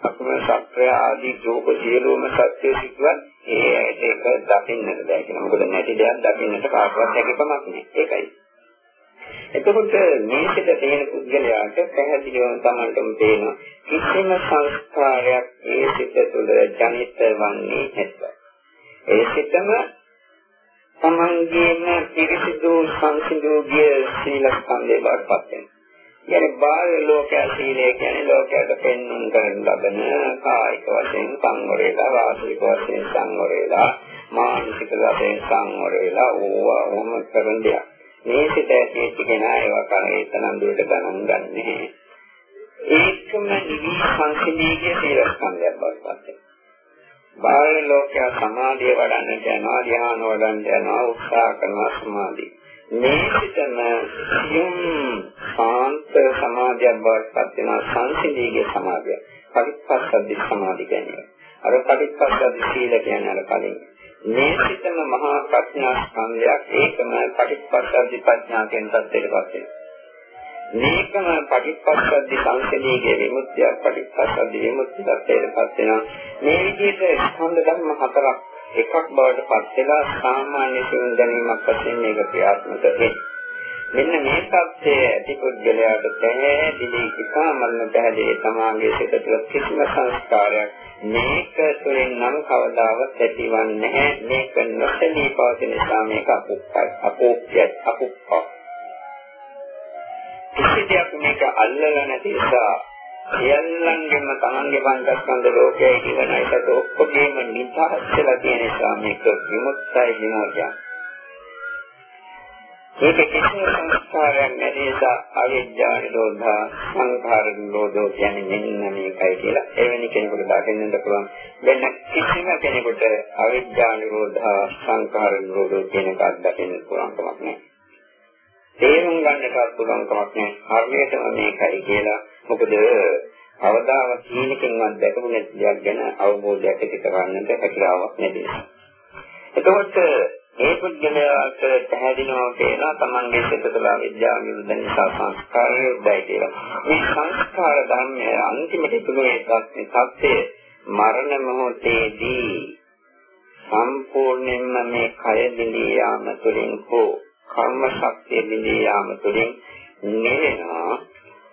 අකුම සත්‍ය ආදී ජෝක සියලුම සත්‍ය සිතුවත් ඒ ඒක දකින්නට බෑ කියන මොකද නැති දෙයක් දකින්නට කාටවත් හැකියාවක් නෑ. ඒකයි. එතකොට මේ සිත තියෙන පුද්ගලයාට පැහැදිලිවම තමන්ටම තේනවා කිසිම සංස්කාරයක් ඒ සිත තුළ ජනිත වන්නේ නැත. ඒ සිතම තමන්ගේම පිරිසිදු සංසිඳු ගිය සීල ස්කන්ධය බවට පත් වෙනවා. කියන්නේ බාහිර ලෝකයේ සීලය කියන්නේ ලෝකයට පෙන්වන්න කරන ලබන කායික වශයෙන් සංවර වේලා වාචික වශයෙන් සංවර වේලා මානසික වශයෙන් සංවර වේලා ඕවා වම කරන දෙයක්. මේ සිත ඇතුලේ තිබෙන ඒවා කරේ තනන් දුරට ගණන් ගන්නෑ. ඒකම නිවි සංසිඳීගේ සීල ස්කන්ධයක් බවට පත් වෙනවා. බාහිර ලෝකයා සමාධිය වඩන්නට යනවා ධ්‍යාන වඩන්නට යනවා උත්සාහ කරනවා සමාධිය. මේ පිටම සියුම් සාන්ත සමාධියක් බවට පත් වෙන සංසිඳීගේ සමාධිය. පරිපස්සද්දි සමාධිය කියන්නේ. අර පරිපස්සද්දි සීල කියන්නේ අර කලින්. මේ පිටම මහා ප්‍රඥා ස්කන්ධයක් ඒකම පරිපස්සද්දි ප්‍රඥා කියන තත්ත්වයකට පත් වෙනවා. මේකම පටිච්චසමුප්පාද සංකේතයේ විමුක්තිය පටිච්චසමුප්පාද විමුක්තිය තත්ත්වයටපත් වෙනවා. මේ විදිහට ස්කන්ධ ධර්ම හතරක් එකක් බවට පත් වෙලා සාමාන්‍ය සිවුම් දැනීමක් වශයෙන් මේක ක්‍රියාත්මක වෙනවා. මෙන්න මේ தත්ත්වයේ ඇතිපුද්ගලයාට පැහැදිලි ඉකාමරණ පැහැදිලි සමාගයේ සිට තුළ කිසිම සංස්කාරයක් මේක තුළින් නම් කවදාවත් ඇතිවන්නේ නැහැ. මේක නොසලී පවතින නිසා මේක අපුප්පයි අපෝක්‍යයි අපුප්පයි කිසි දෙයක් මේක අල්ලලා නැති නිසා සියල්ලංගෙම තමන්ගේ පංචස්කන්ධ ලෝකයේ ඉගෙන එකට ඔක්කොගේම නිදහස් වෙලා තියෙන නිසා මේක විමුක්තයි විමුක්තිය. මේක කිසිම සංස්කාරයක් නැති නිසා අවිද්‍යාව නිරෝධා සංඛාර නිරෝධෝ කියන්නේ මෙන්න මේකයි කියලා. එවැනි කෙනෙකුට දකින්නට පුළුවන්. වෙන කිසිම කෙනෙකුට අවිද්‍යාව නිරෝධා සංඛාර නිරෝධෝ කියන එකක් දකින්න පුළුවන් කමක් නැහැ. තේරුම් ගන්නටත් පුළුවන් කමක් නැහැ. හරියටම මේකයි කියලා. මොකද අවදාව කීනකින්වත් දැකපු නැති දෙයක් ගැන අවබෝධයක් ඇති කරගන්නට හැකියාවක් නැති නිසා. එතකොට මේ පුද්ගලයාට පැහැදිලිවම පේනවා තමන්ගේ සිත තුළ විද්‍යාව නිරුද්ධ නිසා සංස්කාරය උදයි කියලා. මේ සංස්කාර ධර්මය අන්තිමට ඉතුරුනේ සත්‍යයේ මරණ මොහොතේදී සම්පූර්ණයෙන්ම මේ කය දිලී යාම තුළින් හෝ කර්ම ශක්තිය දිදී යාම තුළින් නිවෙනවා.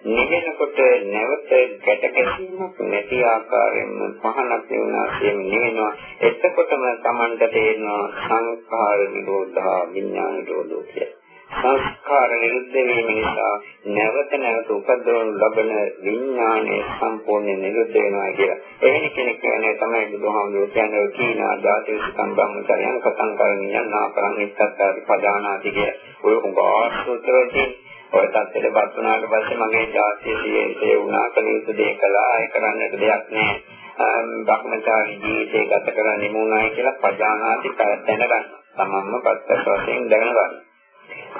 නිවෙනකොට නැවත ගැට ගැසීමක් නැති ආකාරයෙන්ම පහනක් වෙනාසියෙන් නිවෙනවා. එතකොටම Tamanට තේරෙනවා සංස්කාර නිරෝධා විඥාන නිරෝධෝ කියලා. සංස්කාර නිරුද්ධ වීම නිසා නැවත නැවත උපදවනු ලබන විඥානය සම්පූර්ණ නිරුද්ධ වෙනවා කියලා. එවැනි කෙනෙක් කියන්නේ තමයි බුදුහාමුදුරුවෝ කියන්නේ කීනා ධාතු සම්බන්ධයෙන් කතං කරණියන් නාපරං ඉත්තත්තාදි පදානාති කිය. ඔය උගාස්ත්‍රයෙන් ඔය තත්ත්වෙට පත් වුණාට පස්සේ මගේ ජාතිය සියේ වුණා කලීතු දෙය කළා ඒ කරන්නට දෙයක් නැහැ. භක්මචාරී ජීවිතය ගත කරන්නේ මොනවායි කියලා පදානාති දැනගන්න. තමන්ම පත්ත වශයෙන් දැනගන්න.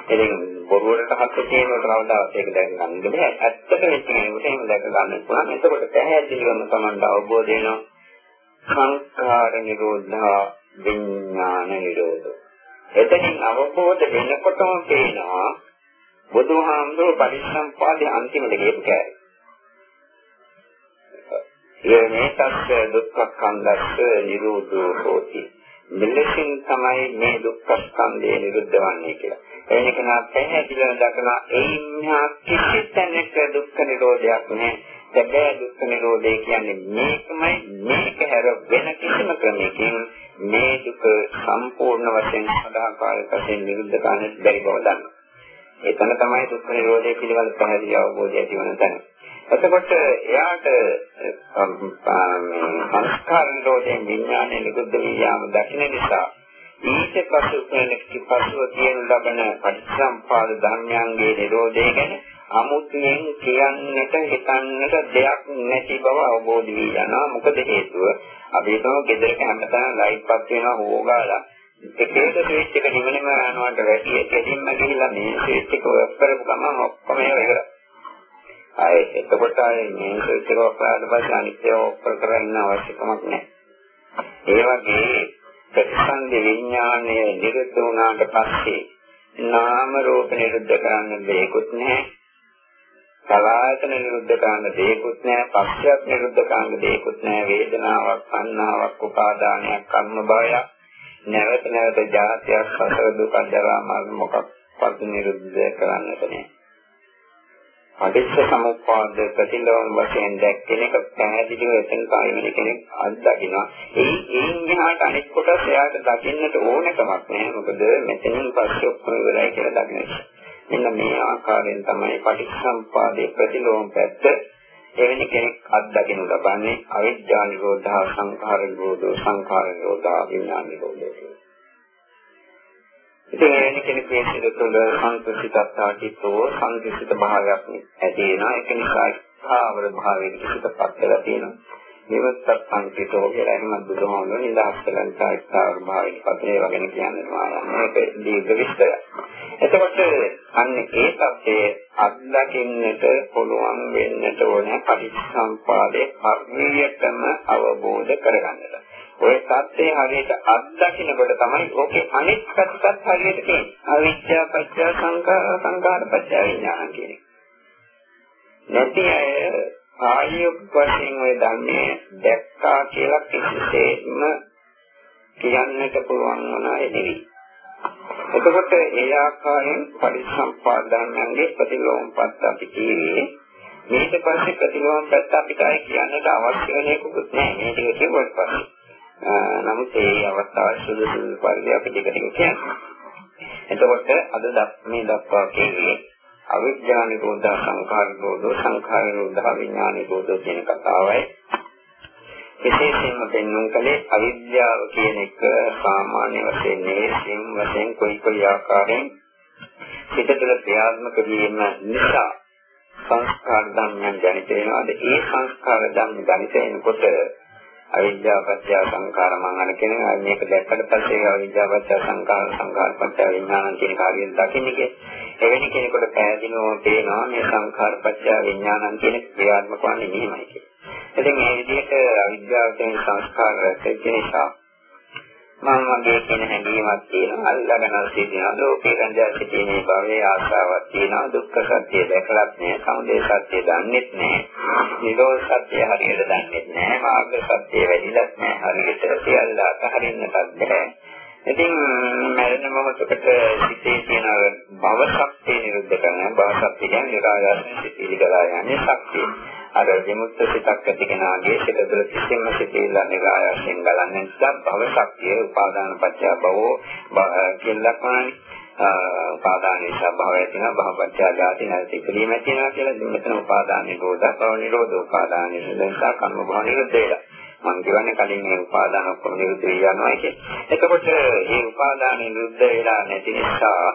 ඉතින් බොරුවට හත් තියෙනකොට කවදාවත් ඒක දැක ගන්න බෑ. ඇත්තට වෙච්ච කෙනෙකුට එහෙම දැක ගන්න පුළුවන්. එතකොට පැහැදිලිවම Tamanට අවබෝධ වෙනවා සංස්කාර නිරෝධා විඥාන නිරෝධෝ. එතනින් අවබෝධ වෙනකොටම පේනවා බුදුහාමුදුරුවෝ පරිසම්පාදයේ අන්තිමට කියපු කෑරි. මේ තස්ස දුක්ඛ කන්දස්ස නිරෝධෝ හෝති. මෙලෙසින් තමයි මේ දුක්ඛ ස්කන්ධය නිරුද්ධ වන්නේ කියලා. එවැනි කෙනා පැහැදිලිව දක්වන එයින්හා කිසි තැනක දුක්ඛ නිරෝධයක් නැහැ. සැබෑ දුක්ඛ නිරෝධය කියන්නේ මේකමයි මේක හැර වෙන කිසිම ක්‍රමයකින් මේ දුක සම්පූර්ණ වශයෙන් සදාකාලික වශයෙන් නිරුද්ධ කරන්න බැරි බව දන්නවා. එතන තමයි දුක්ඛ නිරෝධය පිළිබඳ පැහැදිලි අවබෝධය ඇති වෙන තැන. එතකොට එයාට සංස්කාර නිරෝධයෙන් විඥානය නිරුද්ධ වී යාම දකින්න නිසා ඊට පසු කෙනෙක් පසුව කියන ලබන පටිච්චසම්පාද ධර්මයන්ගේ නිරෝධය ගැන අමුතුවෙන් කියන්නට හිතන්නට දෙයක් නැති බව අවබෝධ වී යනවා. මොකද හේතුව? අපි හිතමු ගෙදරක හැමදාම ලයිට් පත් වෙනවා හොගාලා එකේක ස්විච් එක නිමනම යනවට වැඩි දෙකින්ම ගිහිල්ලා මේ ස්විච් එක ඔෆ් කරපු ගමන් ඔක්කොම ඒවා ආයේ එතකොට ආයේ මේ ස්විච් එක ඔෆ් කරලා පස්සේ අනිත් ඒවා ඔෆ් කරගෙන අවශ්‍යකමක් නැහැ. ඒ වගේ ප්‍රතිසන්දි විඥානය නිරුද්ධ වුණාට පස්සේ නාම රූප නිරුද්ධ කරන්න දෙයක්වත් නැහැ. සලආයතන නිරුද්ධ කරන්න දෙයක්වත් නැහැ. පක්ෂයක් නිරුද්ධ කරන්න දෙයක්වත් නැහැ. වේදනාවක්, සංනාවක්, උපාදානයක්, කර්ම භවයක් නැවත නැවත ජාතියක් සසර දුක ජරා මරණ මොකක්වත් නිරුද්ධ කරන්නට නෑ. පටිච්ච සමුප්පාද ප්‍රතිලෝම වශයෙන් දැක්කෙන එක පැහැදිලිව එතන කායිමන කෙනෙක් අත්දකිනවා. ඒ ඒන් ගහට අනෙක් කොටස් එයාට දකින්නට ඕනකමක් නෑ. මොකද මෙතනින් පස්සේ ඔක්කොම ඉවරයි කියලා දකින්න. මෙන්න මේ ආකාරයෙන් තමයි පටිච්ච සම්පාදයේ ප්‍රතිලෝම පැත්ත එවැනි කෙනෙක් අත්දකිනු ලබන්නේ අවිද්‍යා නිරෝධා සංඛාර නිරෝධෝ සංඛාර නිරෝධා විඥාන නිරෝධෝ ඉතින් එවැනි කෙනෙකුගේ සිත තුළ සංකෘෂිතත්තා කිතෝ සංකෘෂිත භාවයක් ඇති වෙනවා. ඒක නිසා ස්ථාවර භාවයකට සිතපත් වෙලා තියෙනවා. නිවත්තත් සංකේතෝ කියලා එහෙම බුදුහාමුදුරුවෝ නිදහස් කළා ස්ථාවර භාවයකට පත් ඒවා ගැන කියනවා මේක දීර්ඝ විස්තරයක්. එතකොට අන්න ඒ தත්යේ අත්දකින්නට පුළුවන් වෙන්නට ඕන පරිසම්පාදේ හරියටම අවබෝධ කරගන්නට. ඔය தත්ත්වය හරියට අත්දකින්නකොට තමයි ඕකේ අනිත් පැත්තත් හරියට තියෙන්නේ. අවිද්‍යාව පත්‍ය සංකාර සංකාර පත්‍ය විඥාන කියන එක. නැති අය ආයුක් වශයෙන් ඔය දන්නේ දැක්කා කියලා කිසිසේත්ම කියන්නට පුළුවන් වන අය නෙවෙයි. එතකොට ඒ ආකාරයෙන් පරිසම්පාදයන්ගේ ප්‍රතිලෝමපත් අපි කියන්නේ ඊට පස්සේ ප්‍රතිලෝමපත් අපිට කියන්නට අවශ්‍ය වෙන එකකුත් නැහැ. මේ ටික කිව්වට පස්සේ නමුත් ඒ අවස්ථාව සුදුසු පරිදි අපි ටික ටික කියන්නේ. එතකොට අද මේ දක්වා කියන්නේ අවිද්‍යා නිරෝධ සංඛාර නිරෝධ සංඛාර නිරෝධ විඥාන නිරෝධ කියන කතාවයි. විශේෂයෙන්ම පෙන්වන කලේ අවිද්‍යාව කියන එක සාමාන්‍ය වශයෙන් නේසින් වශයෙන් කොයි කොයි ආකාරයෙන් පිටතට ක්‍රියාත්මක වීම නිසා සංස්කාර ධර්මයන් ජනිත වෙනවාද ඒ සංස්කාර ධර්ම ජනිත වෙනකොට අවිද්‍යාව පත්‍ය සංඛාර මං අර කියන්නේ මේක දැක්කට පස්සේ අවිද්‍යාව පත්‍ය සංඛාර සංඛාර පත්‍ය විඥාන කියන කාර්යයෙන් දකින්නේ එවැනි කෙනෙකුට පැහැදිලිවම පේනවා මේ සංඛාර පත්‍ය විඥානන් කියන ක්‍රියාත්මක වන්නේ මෙහිමයි කියලා. ඉතින් මේ විදිහට අවිද්‍යාව කියන සංස්කාර රැකෙච්ච නිසා මම වගේ කියන හැඟීමක් තියෙනවා. අල්ලගෙන සිටිනවා. ලෝකේ රැඳී සිටිනේ භවයේ ආශාවක් තියෙනවා. දුක්ඛ සත්‍ය දැකලත් නෑ. සමුදය සත්‍ය දන්නෙත් නෑ. නිරෝධ සත්‍ය හරියට දන්නෙත් නෑ. මාර්ග සත්‍ය වැඩිලත් නෑ. හරියට සියල්ල අතහරින්නටත් බෑ. ඉතින් මරණ මොහොතකට සිටේ තියෙන භව ශක්තිය නිරුද්ධ කරන භව ශක්තිය කියන්නේ නිරායාසයෙන් සිටී ගලා යන්නේ ශක්තිය අර විමුක්ත සිතක් ඇති කෙනාගේ සිත තුළ කිසිම සිතේල නිරායයෙන් ගලන්නේ නිසා භව ශක්තිය උපාදාන පත්‍ය භවෝ කියන ලක්ෂණයි උපාදානයේ ස්වභාවය තියෙනවා භවපත්‍ය ආදී නැති ඉදීම තියෙනවා කියලා මෙතන උපාදාන නිරෝධ භව නිරෝධ උපාදාන නිරෝධ කර්ම භව නිරෝධ වෙලා මම කියවන්නේ කලින් මේ උපාදාන ඔක්කොම නිරුද්ධ වෙනවා කියන්නේ. එතකොට මේ උපාදාන නිරුද්ධ වෙලා නැති නිසා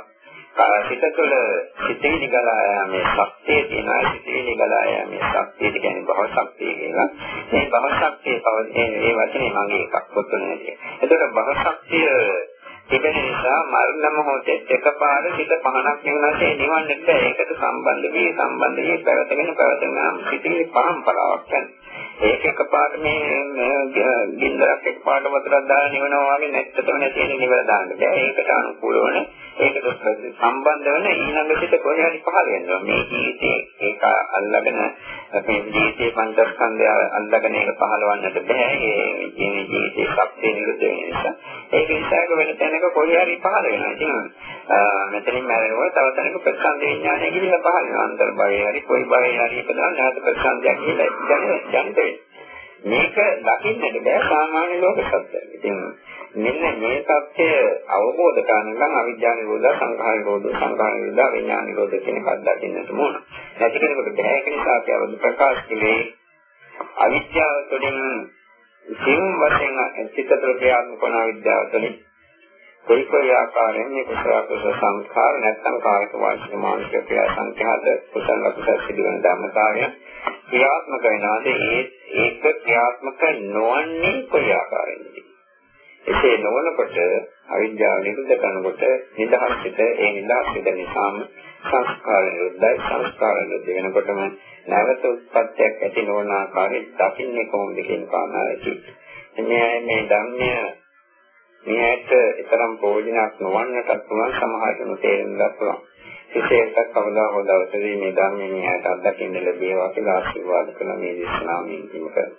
සිත තුළ සිතේ ගලා යන්නේ ශක්තිය තියෙනවා සිතේ ගලා යන්නේ ශක්තිය කියන්නේ භව ශක්තිය කියලා. මේ භව ශක්තිය පවතින මේ වචනේ මගේ එකක් පොතනේ. එතකොට භව ශක්තිය තිබෙන නිසා මරණ මොහොතේ එකපාර සිත පහනක් නෙවනසේ නිවන්නට බෑ. ඒකට සම්බන්ධ වී සම්බන්ධ වී පැවතගෙන පැවතගෙන සිතේ පරම්පරාවක් යනවා. ඒක එකපාරට මේ ගින්දරක් එකපාරට වතුරක් දාලා නිවනවා වගේ නැත්තටම නැති වෙන නිවල දාන්න බෑ. ඒකට අනුකූල වන ඒකට සම්බන්ධ වෙන ඊළඟ සිට කොහේ හරි පහළ වෙනවා. මේ ජීවිතේ ඒක අල්ලගෙන මේ ජීවිතේ පංචස්කන්ධය අල්ලගෙන ඒක පහළවන්නට බෑ. ඒ ජීවිතේ සත්‍ය නිරුද්ධ වෙන නිසා. ඒක නිසාක වෙන තැනක කොහේ හරි පහළ වෙනවා. ඉතින් මෙතනින් මැරෙනවා තව තැනක ප්‍රසන්න විඥානය ගිහිල්ලා පහළ වෙනවා. අන්තර් භවයේ හරි කොයි භවයේ හරි ඉපදලා නැවත ප්‍රසන්නයක් ගිහිල්ලා ජනිත වෙනවා. මේක දකින්නට බෑ සාමාන්‍ය ලෝක සත්‍යයක්. ඉතින් මෙන්න මේ தත්ත්වය අවබෝධ කරගන්න අවිද්‍යා නිරෝධ සංඛාර නිරෝධ සංඛාර නිරෝධ විඥාන නිරෝධ කියන එකක් දකින්නට ඕන. නැති කෙනෙකුට බෑ. ඒක නිසා අපි අවදි ප්‍රකාශ කළේ අවිද්‍යාව තුළින් සිං වශයෙන් චිත්තතර ක්‍රියාත්මක වන අවිද්‍යාව තුළින් කොයි කොයි ආකාරයෙන් මේ කුසල කුසල සංස්කාර නැත්නම් කායික වාචික මානසික ක්‍රියා සංඛ්‍යාත කුසල කුසල සිදුවන ධර්මතාවය ක්‍රියාත්මක වෙනවාද ඒ ඒක ක්‍රියාත්මක නොවන්නේ කොයි ආකාරයෙන්ද? එසේ නොවනකොට අවිද්‍යාව නිරුද්ධ කරනකොට නිදහස් සිට ඒ නිදහස් සිට නිසාම සංස්කාර නිරුද්ධයි සංස්කාර නිරුද්ධ වෙනකොටම නැවත උත්පත්තියක් ඇති නොවන ආකාරයෙන් දකින්නේ කොහොමද කියන කාරණාවයි. මේ මේ ධර්මය මෙයට තරම් ප්‍රයෝජනක් නොවන්නට පුළුවන් සමහරවිට තේරුම් ගන්න පුළුවන්. විශේෂයෙන්ම කවදා හෝ දවසේදී මේ ධර්මයේ මෙයට අත්දකින්න ලැබේවා කියලා ආශිර්වාද කරන මේ දේශනාවෙන් කිව්වා.